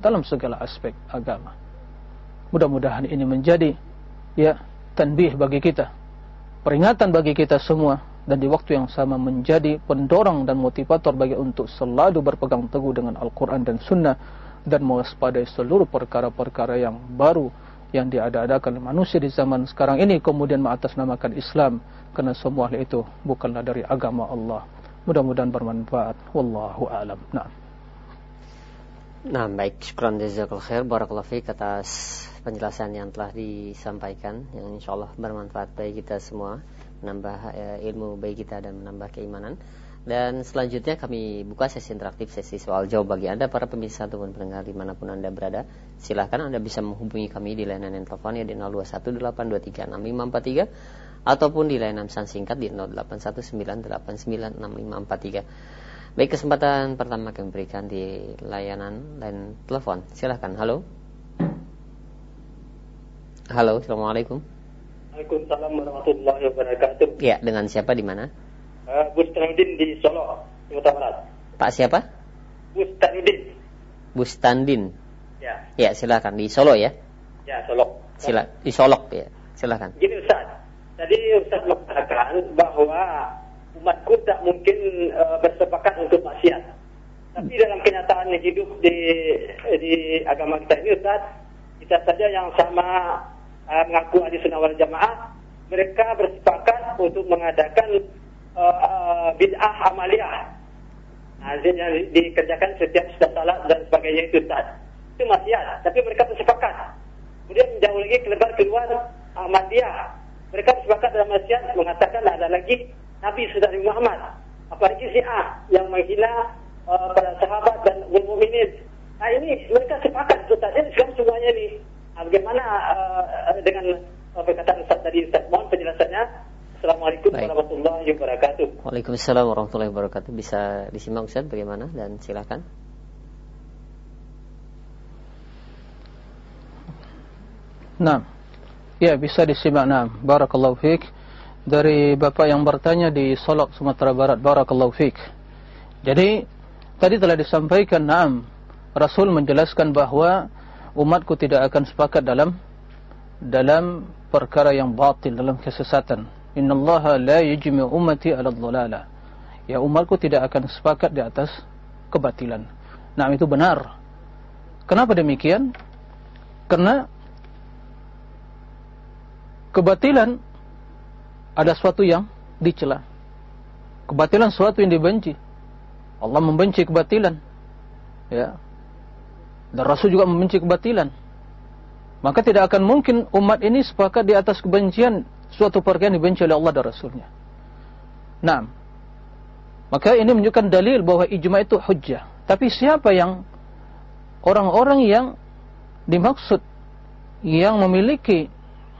[SPEAKER 1] dalam segala aspek agama. Mudah-mudahan ini menjadi ya tanbih bagi kita peringatan bagi kita semua dan di waktu yang sama menjadi pendorong dan motivator bagi untuk selalu berpegang teguh dengan Al-Quran dan Sunnah dan mewaspadai seluruh perkara-perkara yang baru yang diada-adakan manusia di zaman sekarang ini kemudian mengatasnamakan Islam karena semua hal itu bukanlah dari agama Allah. Mudah-mudahan bermanfaat. Wallahu a'lam. Nah.
[SPEAKER 2] Nah, baik. Syukran jazakallahu khair. Barakallahu fiik atas penjelasan yang telah disampaikan yang insyaallah bermanfaat bagi kita semua, menambah eh, ilmu bagi kita dan menambah keimanan. Dan selanjutnya kami buka sesi interaktif, sesi soal jawab bagi Anda para pemirsa ataupun pendengar di mana pun Anda berada. Silahkan Anda bisa menghubungi kami di layanan telepon ya di 0218236543 ataupun di layanan pesan singkat di 0819896543. Baik kesempatan pertama kami berikan di layanan lain telepon. Silahkan, halo. Halo, assalamualaikum.
[SPEAKER 3] Waalaikumsalam warahmatullahi wabarakatuh.
[SPEAKER 2] Ya, dengan siapa di mana?
[SPEAKER 3] Uh, di Solo, Sumatera Barat.
[SPEAKER 2] Pak siapa?
[SPEAKER 3] Bustanuddin.
[SPEAKER 2] Bustandin.
[SPEAKER 3] Ya.
[SPEAKER 2] Ya, silakan di Solo ya.
[SPEAKER 3] Ya, Solo.
[SPEAKER 2] Sila di Solok ya. Silakan.
[SPEAKER 3] Gini Ustaz. Tadi Ustaz mengatakan bahwa umatku tak mungkin uh, bersepakat untuk maksiat. Tapi dalam kenyataan hidup di di agama kita ini Ustaz, kita saja yang sama uh, mengaku ahli sunnah wal jamaah, mereka bersepakat untuk mengadakan uh, bid'ah amaliyah. Nah, yang dikerjakan setiap sudah salat dan sebagainya itu Ustaz. Itu maksiat, tapi mereka bersepakat. Kemudian jauh lagi keluar keluar Ahmadiyah. Mereka bersepakat dalam maksiat mengatakan ada lagi Nabi sudah Muhammad. Apalagi Syiah yang menghina uh, para sahabat dan mukminin. Nah ini mereka sepakat Ustaz. Jadi sekarang semuanya ini. Bagaimana uh, dengan perkataan Ustaz tadi Ustaz? Mohon penjelasannya. Assalamualaikum Baik. warahmatullahi wabarakatuh.
[SPEAKER 2] Waalaikumsalam warahmatullahi wabarakatuh. Bisa disimak Ustaz bagaimana dan silakan.
[SPEAKER 1] Nah, ya bisa disimak. Nah, barakallahu fiik dari bapak yang bertanya di Solok Sumatera Barat. Barakallahu fiik. Jadi tadi telah disampaikan, nah, Rasul menjelaskan bahwa umatku tidak akan sepakat dalam dalam perkara yang batil dalam kesesatan Inna Allah la yajmi ummati ala dhalala. Ya umatku tidak akan sepakat di atas kebatilan. Nah itu benar. Kenapa demikian? Karena kebatilan ada suatu yang dicela. Kebatilan suatu yang dibenci. Allah membenci kebatilan. Ya. Dan Rasul juga membenci kebatilan. Maka tidak akan mungkin umat ini sepakat di atas kebencian suatu perkara yang dibenci oleh Allah dan Rasulnya. Nah, maka ini menunjukkan dalil bahwa ijma itu hujjah. Tapi siapa yang orang-orang yang dimaksud yang memiliki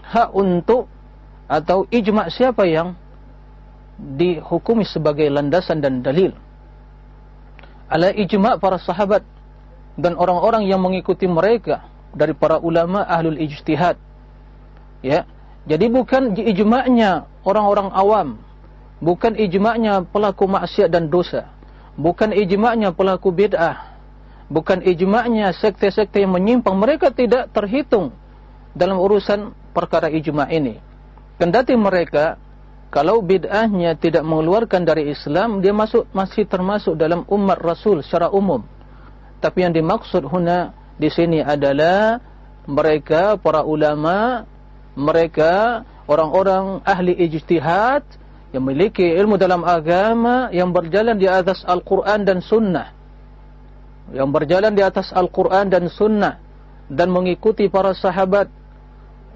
[SPEAKER 1] hak untuk atau ijma siapa yang dihukumi sebagai landasan dan dalil ala ijma para sahabat dan orang-orang yang mengikuti mereka dari para ulama ahlul ijtihad. Ya. Jadi bukan ijma'nya orang-orang awam. Bukan ijma'nya pelaku maksiat dan dosa. Bukan ijma'nya pelaku bid'ah. Bukan ijma'nya sekte-sekte yang menyimpang. Mereka tidak terhitung dalam urusan perkara ijma' ini. Kendati mereka kalau bid'ahnya tidak mengeluarkan dari Islam, dia masuk masih termasuk dalam umat Rasul secara umum. Tapi yang dimaksud huna di sini adalah mereka para ulama, mereka orang-orang ahli ijtihad yang memiliki ilmu dalam agama yang berjalan di atas Al-Quran dan Sunnah. Yang berjalan di atas Al-Quran dan Sunnah dan mengikuti para sahabat.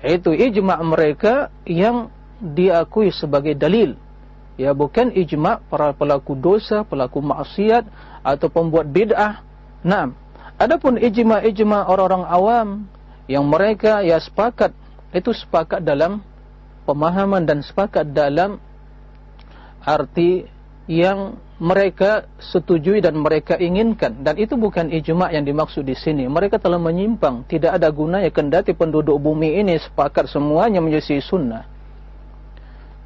[SPEAKER 1] Itu ijma' mereka yang diakui sebagai dalil ya bukan ijma para pelaku dosa pelaku maksiat atau pembuat bid'ah nah adapun ijma-ijma orang-orang awam yang mereka ya sepakat itu sepakat dalam pemahaman dan sepakat dalam arti yang mereka setujui dan mereka inginkan. Dan itu bukan ijma yang dimaksud di sini. Mereka telah menyimpang. Tidak ada gunanya kendati penduduk bumi ini sepakat semuanya menjadi sunnah.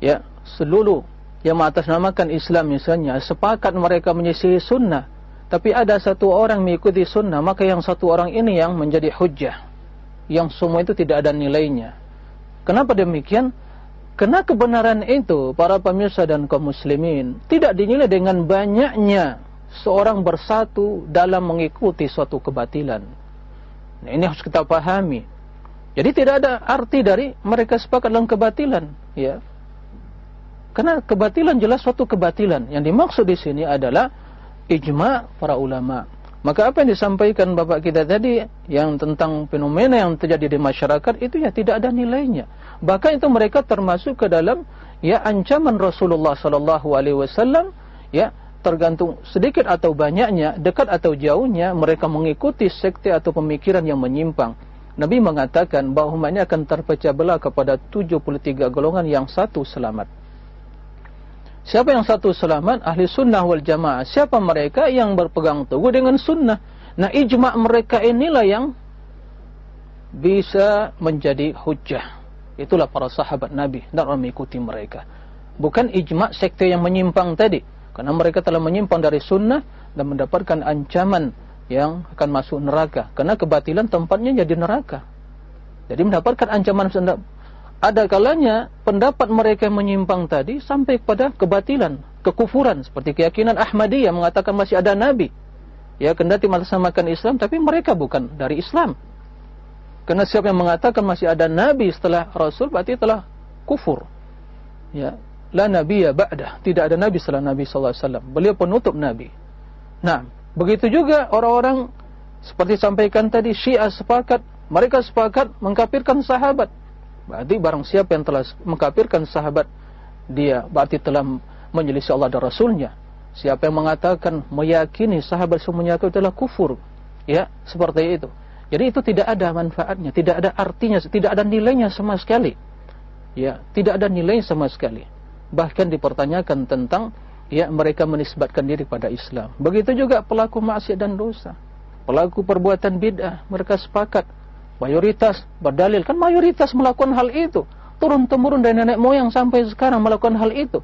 [SPEAKER 1] Ya seluruh yang mengatasnamakan Islam misalnya sepakat mereka menyisih sunnah tapi ada satu orang mengikuti sunnah maka yang satu orang ini yang menjadi hujjah. Yang semua itu tidak ada nilainya. Kenapa demikian? Karena kebenaran itu para pemirsa dan kaum muslimin tidak dinilai dengan banyaknya seorang bersatu dalam mengikuti suatu kebatilan. Nah, ini harus kita pahami. Jadi tidak ada arti dari mereka sepakat dalam kebatilan ya. Karena kebatilan jelas suatu kebatilan. Yang dimaksud di sini adalah ijma para ulama. Maka apa yang disampaikan Bapak kita tadi yang tentang fenomena yang terjadi di masyarakat itu ya tidak ada nilainya. Bahkan itu mereka termasuk ke dalam ya ancaman Rasulullah sallallahu alaihi wasallam ya tergantung sedikit atau banyaknya, dekat atau jauhnya mereka mengikuti sekte atau pemikiran yang menyimpang. Nabi mengatakan bahawa ini akan terpecah belah kepada 73 golongan yang satu selamat. Siapa yang satu selamat? Ahli sunnah wal jamaah. Siapa mereka yang berpegang teguh dengan sunnah? Nah ijma' mereka inilah yang bisa menjadi hujah. Itulah para sahabat Nabi dan orang mengikuti mereka. Bukan ijma' sekte yang menyimpang tadi. Karena mereka telah menyimpang dari sunnah dan mendapatkan ancaman yang akan masuk neraka. Karena kebatilan tempatnya jadi neraka. Jadi mendapatkan ancaman ada kalanya pendapat mereka yang menyimpang tadi sampai kepada kebatilan, kekufuran seperti keyakinan Ahmadiyah mengatakan masih ada nabi. Ya, kendati maksamakan Islam tapi mereka bukan dari Islam. Karena siapa yang mengatakan masih ada nabi setelah Rasul berarti telah kufur. Ya, la nabiyya ba'da, tidak ada nabi setelah Nabi sallallahu alaihi wasallam. Beliau penutup nabi. Nah, begitu juga orang-orang seperti sampaikan tadi Syiah sepakat, mereka sepakat mengkafirkan sahabat. Berarti barang siapa yang telah mengkafirkan sahabat dia berarti telah menyelisih Allah dan Rasulnya. Siapa yang mengatakan meyakini sahabat semuanya itu adalah kufur. Ya, seperti itu. Jadi itu tidak ada manfaatnya, tidak ada artinya, tidak ada nilainya sama sekali. Ya, tidak ada nilai sama sekali. Bahkan dipertanyakan tentang ya mereka menisbatkan diri pada Islam. Begitu juga pelaku maksiat dan dosa. Pelaku perbuatan bid'ah, mereka sepakat mayoritas berdalil. Kan mayoritas melakukan hal itu. Turun temurun dari nenek moyang sampai sekarang melakukan hal itu.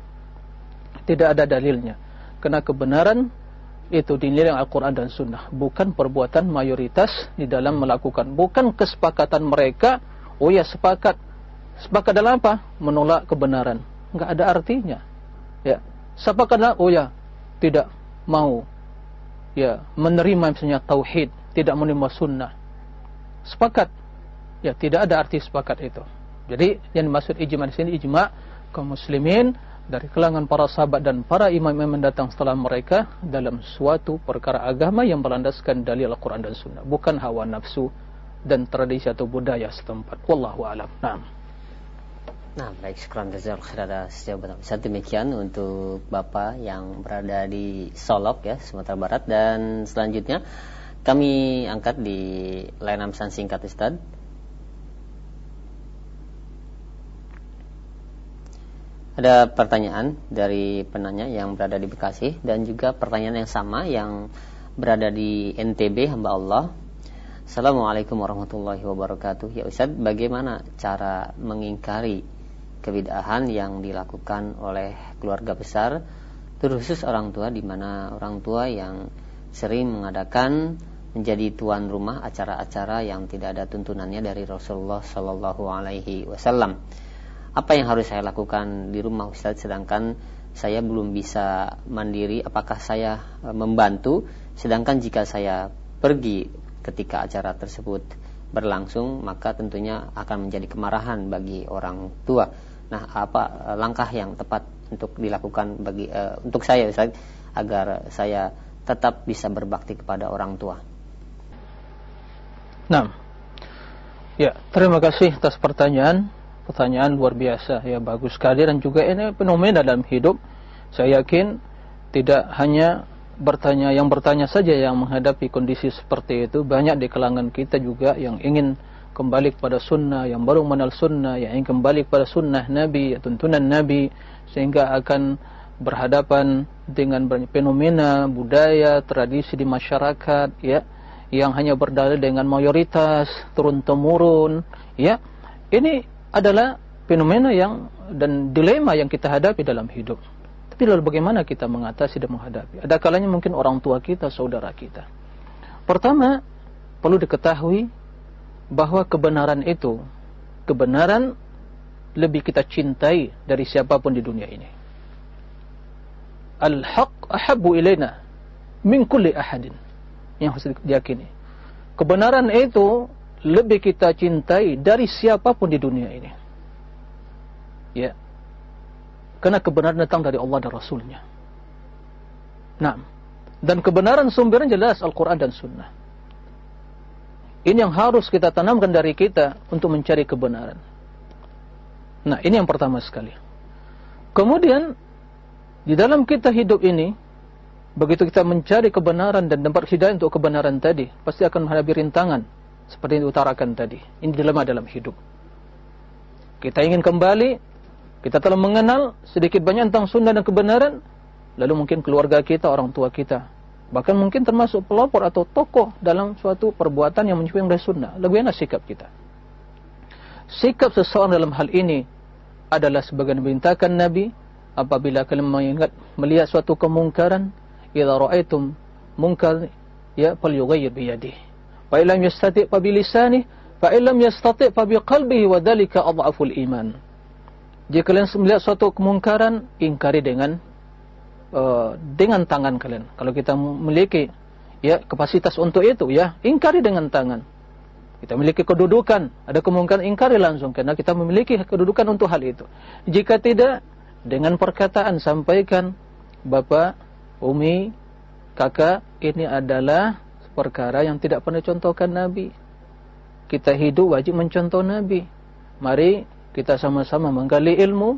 [SPEAKER 1] Tidak ada dalilnya. Karena kebenaran itu dinilai Al-Quran dan Sunnah. Bukan perbuatan mayoritas di dalam melakukan. Bukan kesepakatan mereka oh ya sepakat. Sepakat dalam apa? Menolak kebenaran. Enggak ada artinya. Ya. Sepakatlah oh ya tidak mau. Ya. Menerima misalnya tauhid tidak menerima sunnah sepakat. Ya, tidak ada arti sepakat itu. Jadi yang dimaksud ijma di sini ijma kaum muslimin dari kalangan para sahabat dan para imam yang mendatang setelah mereka dalam suatu perkara agama yang berlandaskan dalil Al-Quran dan Sunnah. Bukan hawa nafsu dan tradisi atau budaya setempat. Wallahu alam. Naam.
[SPEAKER 2] Nah, baik syukran jazal khair atas jawaban Ustaz. Demikian untuk Bapak yang berada di Solok ya, Sumatera Barat dan selanjutnya kami angkat di layanan pesan singkat Ustaz Ada pertanyaan dari penanya yang berada di Bekasi dan juga pertanyaan yang sama yang berada di NTB hamba Allah. Assalamualaikum warahmatullahi wabarakatuh. Ya Ustaz, bagaimana cara mengingkari kebidahan yang dilakukan oleh keluarga besar terkhusus orang tua di mana orang tua yang sering mengadakan menjadi tuan rumah acara-acara yang tidak ada tuntunannya dari Rasulullah Shallallahu alaihi wasallam. Apa yang harus saya lakukan di rumah Ustaz? Sedangkan saya belum bisa mandiri apakah saya e, membantu? Sedangkan jika saya pergi ketika acara tersebut berlangsung maka tentunya akan menjadi kemarahan bagi orang tua. Nah apa e, langkah yang tepat untuk dilakukan bagi uh, untuk saya Ustaz agar saya tetap bisa berbakti kepada orang tua
[SPEAKER 1] Nah ya terima kasih atas pertanyaan. Pertanyaan luar biasa. Ya bagus sekali dan juga ini fenomena dalam hidup. Saya yakin tidak hanya bertanya yang bertanya saja yang menghadapi kondisi seperti itu. Banyak di kalangan kita juga yang ingin kembali kepada sunnah yang baru mengenal sunnah yang ingin kembali kepada sunnah Nabi tuntunan Nabi sehingga akan berhadapan dengan banyak fenomena budaya tradisi di masyarakat ya yang hanya berdalil dengan mayoritas turun temurun ya ini adalah fenomena yang dan dilema yang kita hadapi dalam hidup. Tapi lalu bagaimana kita mengatasi dan menghadapi? Ada kalanya mungkin orang tua kita, saudara kita. Pertama, perlu diketahui bahwa kebenaran itu, kebenaran lebih kita cintai dari siapa pun di dunia ini. Al-haq ahabbu ilaina min kulli ahadin. Yang harus diyakini. Kebenaran itu lebih kita cintai dari siapa pun di dunia ini. Ya. Karena kebenaran datang dari Allah dan Rasulnya. Nah, dan kebenaran sumbernya jelas Al-Quran dan Sunnah. Ini yang harus kita tanamkan dari kita untuk mencari kebenaran. Nah, ini yang pertama sekali. Kemudian, di dalam kita hidup ini, begitu kita mencari kebenaran dan tempat hidayah untuk kebenaran tadi, pasti akan menghadapi rintangan seperti yang diutarakan tadi. Ini dilema dalam hidup. Kita ingin kembali, kita telah mengenal sedikit banyak tentang sunnah dan kebenaran, lalu mungkin keluarga kita, orang tua kita, bahkan mungkin termasuk pelopor atau tokoh dalam suatu perbuatan yang menyukai dari sunnah. Bagaimana sikap kita? Sikap seseorang dalam hal ini adalah sebagai perintahkan Nabi apabila kalian mengingat melihat suatu kemungkaran, idza ra'aitum munkar ya falyughayyir bi yadihi fa illam yastati' fa bilisanihi fa illam yastati' fa biqalbihi wa dzalika adhaful iman. Jika kalian melihat suatu kemungkaran ingkari dengan uh, dengan tangan kalian. Kalau kita memiliki ya kapasitas untuk itu ya ingkari dengan tangan. Kita memiliki kedudukan. Ada kemungkaran ingkari langsung karena kita memiliki kedudukan untuk hal itu. Jika tidak dengan perkataan sampaikan bapak umi kakak ini adalah perkara yang tidak pernah contohkan Nabi. Kita hidup wajib mencontoh Nabi. Mari kita sama-sama menggali ilmu.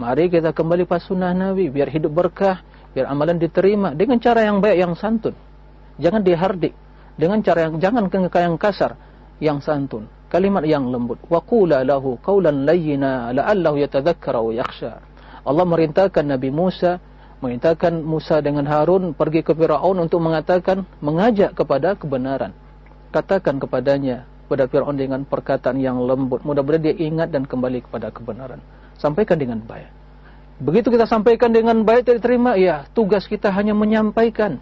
[SPEAKER 1] Mari kita kembali pas sunnah Nabi. Biar hidup berkah. Biar amalan diterima. Dengan cara yang baik, yang santun. Jangan dihardik. Dengan cara yang, jangan yang kasar. Yang santun. Kalimat yang lembut. Lahu qawlan layyina la'allahu yatadhakkara wa yakhsha. Allah merintahkan Nabi Musa Mengintahkan Musa dengan Harun pergi ke Firaun untuk mengatakan mengajak kepada kebenaran. Katakan kepadanya kepada Firaun dengan perkataan yang lembut. Mudah-mudahan dia ingat dan kembali kepada kebenaran. Sampaikan dengan baik. Begitu kita sampaikan dengan baik tidak terima, ya tugas kita hanya menyampaikan.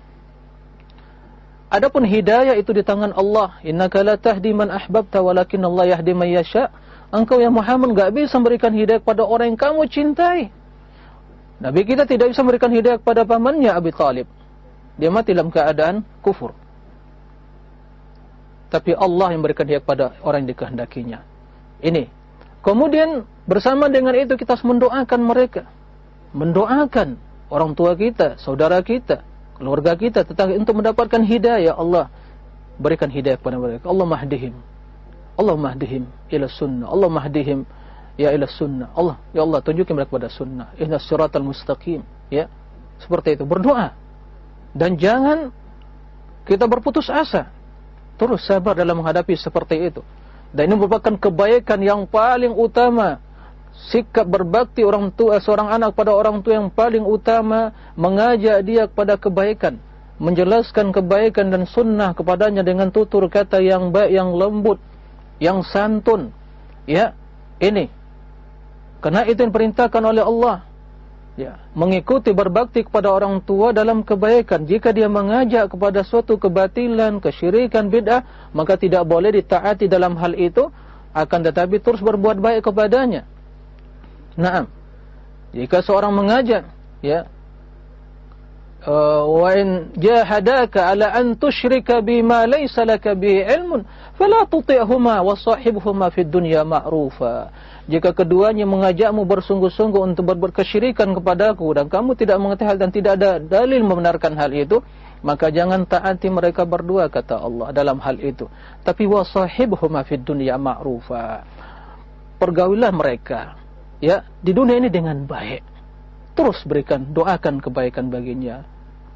[SPEAKER 1] Adapun hidayah itu di tangan Allah. Innaka la tahdi man ahbabta walakin Allah yahdi man yasha. Engkau yang Muhammad enggak bisa memberikan hidayah kepada orang yang kamu cintai. Nabi kita tidak bisa memberikan hidayah kepada pamannya Abi Talib. Dia mati dalam keadaan kufur. Tapi Allah yang memberikan hidayah kepada orang yang dikehendakinya. Ini. Kemudian bersama dengan itu kita harus mendoakan mereka. mendoakan orang tua kita, saudara kita, keluarga kita, tetangga untuk mendapatkan hidayah Allah berikan hidayah kepada mereka. Allah mahdihim. Allah mahdihim ila sunnah. Allah mahdihim ya ila sunnah. Allah ya Allah tunjukin mereka kepada sunnah. Ihnas siratal mustaqim. Ya. Seperti itu berdoa. Dan jangan kita berputus asa. Terus sabar dalam menghadapi seperti itu. Dan ini merupakan kebaikan yang paling utama. Sikap berbakti orang tua seorang anak pada orang tua yang paling utama mengajak dia kepada kebaikan, menjelaskan kebaikan dan sunnah kepadanya dengan tutur kata yang baik, yang lembut, yang santun. Ya, ini. Karena itu yang perintahkan oleh Allah ya, mengikuti berbakti kepada orang tua dalam kebaikan. Jika dia mengajak kepada suatu kebatilan, kesyirikan, bid'ah, maka tidak boleh ditaati dalam hal itu, akan tetapi terus berbuat baik kepadanya. Naam. Jika seorang mengajak, ya, uh, wa in jahadaka ala an tusyrika bima laysa laka bihi ilmun fala tuti'huma wa sahibhuma fid dunya ma'rufa jika keduanya mengajakmu bersungguh-sungguh untuk berbuat kesyirikan kepadaku dan kamu tidak mengerti hal dan tidak ada dalil membenarkan hal itu, maka jangan taati mereka berdua kata Allah dalam hal itu. Tapi wasahibhuma fid dunya ma'rufa. Pergaulilah mereka ya di dunia ini dengan baik. Terus berikan doakan kebaikan baginya.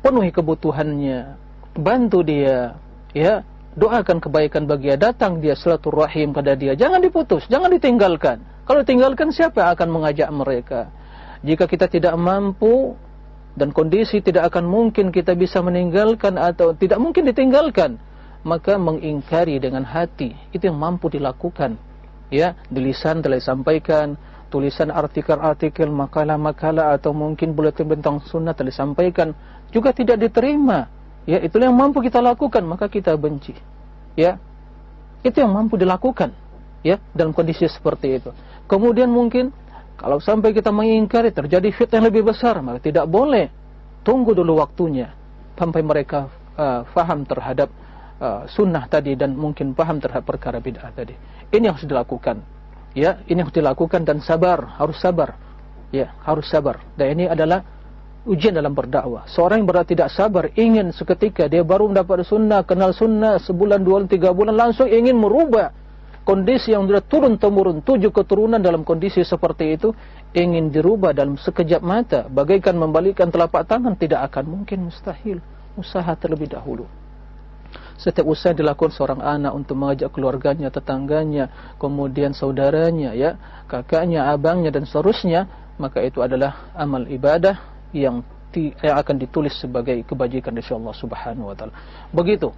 [SPEAKER 1] Penuhi kebutuhannya, bantu dia ya doakan kebaikan bagi dia, datang dia silaturahim pada dia. Jangan diputus, jangan ditinggalkan. Kalau tinggalkan siapa yang akan mengajak mereka? Jika kita tidak mampu dan kondisi tidak akan mungkin kita bisa meninggalkan atau tidak mungkin ditinggalkan, maka mengingkari dengan hati itu yang mampu dilakukan. Ya, di lisan telah disampaikan, tulisan artikel-artikel, makalah-makalah atau mungkin buletin bentang sunnah telah disampaikan juga tidak diterima. Ya, itulah yang mampu kita lakukan, maka kita benci. Ya. Itu yang mampu dilakukan ya dalam kondisi seperti itu. Kemudian mungkin kalau sampai kita mengingkari terjadi fitnah yang lebih besar, maka tidak boleh. Tunggu dulu waktunya sampai mereka uh, faham terhadap uh, sunnah tadi dan mungkin paham terhadap perkara bid'ah tadi. Ini yang harus dilakukan. Ya, ini harus dilakukan dan sabar, harus sabar. Ya, harus sabar. Dan ini adalah ujian dalam berdakwah. Seorang yang berarti tidak sabar, ingin seketika dia baru mendapat sunnah, kenal sunnah sebulan, dua, tiga bulan, langsung ingin merubah kondisi yang sudah turun temurun tujuh keturunan dalam kondisi seperti itu ingin dirubah dalam sekejap mata. Bagaikan membalikan telapak tangan tidak akan mungkin mustahil. Usaha terlebih dahulu. Setiap usaha yang dilakukan seorang anak untuk mengajak keluarganya, tetangganya, kemudian saudaranya, ya, kakaknya, abangnya dan seterusnya, maka itu adalah amal ibadah yang yang akan ditulis sebagai kebajikan dari Allah Subhanahu wa taala. Begitu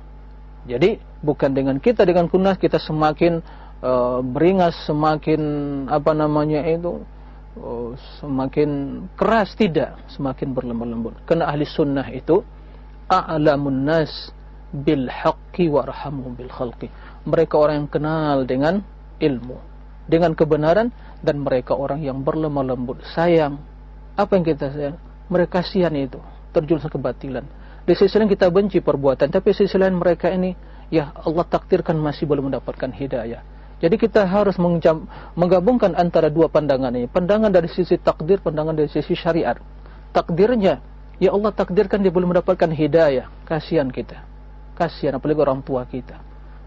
[SPEAKER 1] jadi bukan dengan kita dengan kunas kita semakin uh, beringas, semakin apa namanya itu uh, semakin keras tidak, semakin berlemah lembut. Karena ahli sunnah itu a'lamun nas bil haqqi warhamu bil khalqi. Mereka orang yang kenal dengan ilmu, dengan kebenaran dan mereka orang yang berlemah lembut, sayang. Apa yang kita sayang? Mereka kasihan itu, terjun ke kebatilan di sisi lain kita benci perbuatan, tapi sisi lain mereka ini ya Allah takdirkan masih belum mendapatkan hidayah. Jadi kita harus menggabungkan antara dua pandangan ini. Pandangan dari sisi takdir, pandangan dari sisi syariat. Takdirnya, ya Allah takdirkan dia belum mendapatkan hidayah. Kasihan kita. Kasihan apalagi orang tua kita.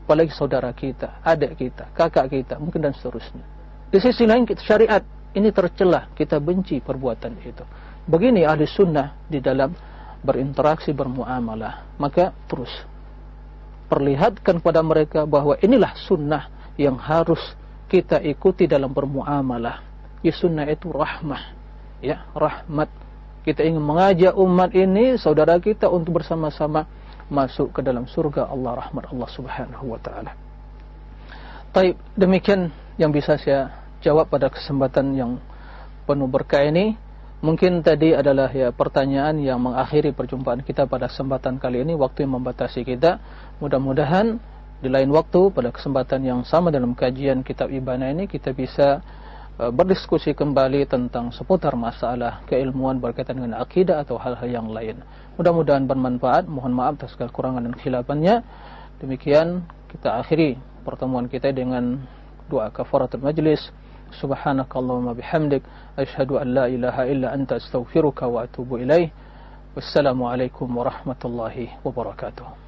[SPEAKER 1] Apalagi saudara kita, adik kita, kakak kita, mungkin dan seterusnya. Di sisi lain syariat ini tercelah, kita benci perbuatan itu. Begini ahli sunnah di dalam berinteraksi bermuamalah maka terus perlihatkan kepada mereka bahwa inilah sunnah yang harus kita ikuti dalam bermuamalah ya sunnah itu rahmah ya rahmat kita ingin mengajak umat ini saudara kita untuk bersama-sama masuk ke dalam surga Allah rahmat Allah Subhanahu wa taala. Baik, demikian yang bisa saya jawab pada kesempatan yang penuh berkah ini. Mungkin tadi adalah ya pertanyaan yang mengakhiri perjumpaan kita pada kesempatan kali ini waktu yang membatasi kita. Mudah-mudahan di lain waktu pada kesempatan yang sama dalam kajian kitab Ibana ini kita bisa uh, berdiskusi kembali tentang seputar masalah keilmuan berkaitan dengan akidah atau hal-hal yang lain. Mudah-mudahan bermanfaat. Mohon maaf atas kekurangan dan kesilapannya. Demikian kita akhiri pertemuan kita dengan doa kafaratul majlis. Subhanakallahumma bihamdik asyhadu an la ilaha illa anta astaghfiruka wa atubu ilaih. Wassalamualaikum warahmatullahi wabarakatuh.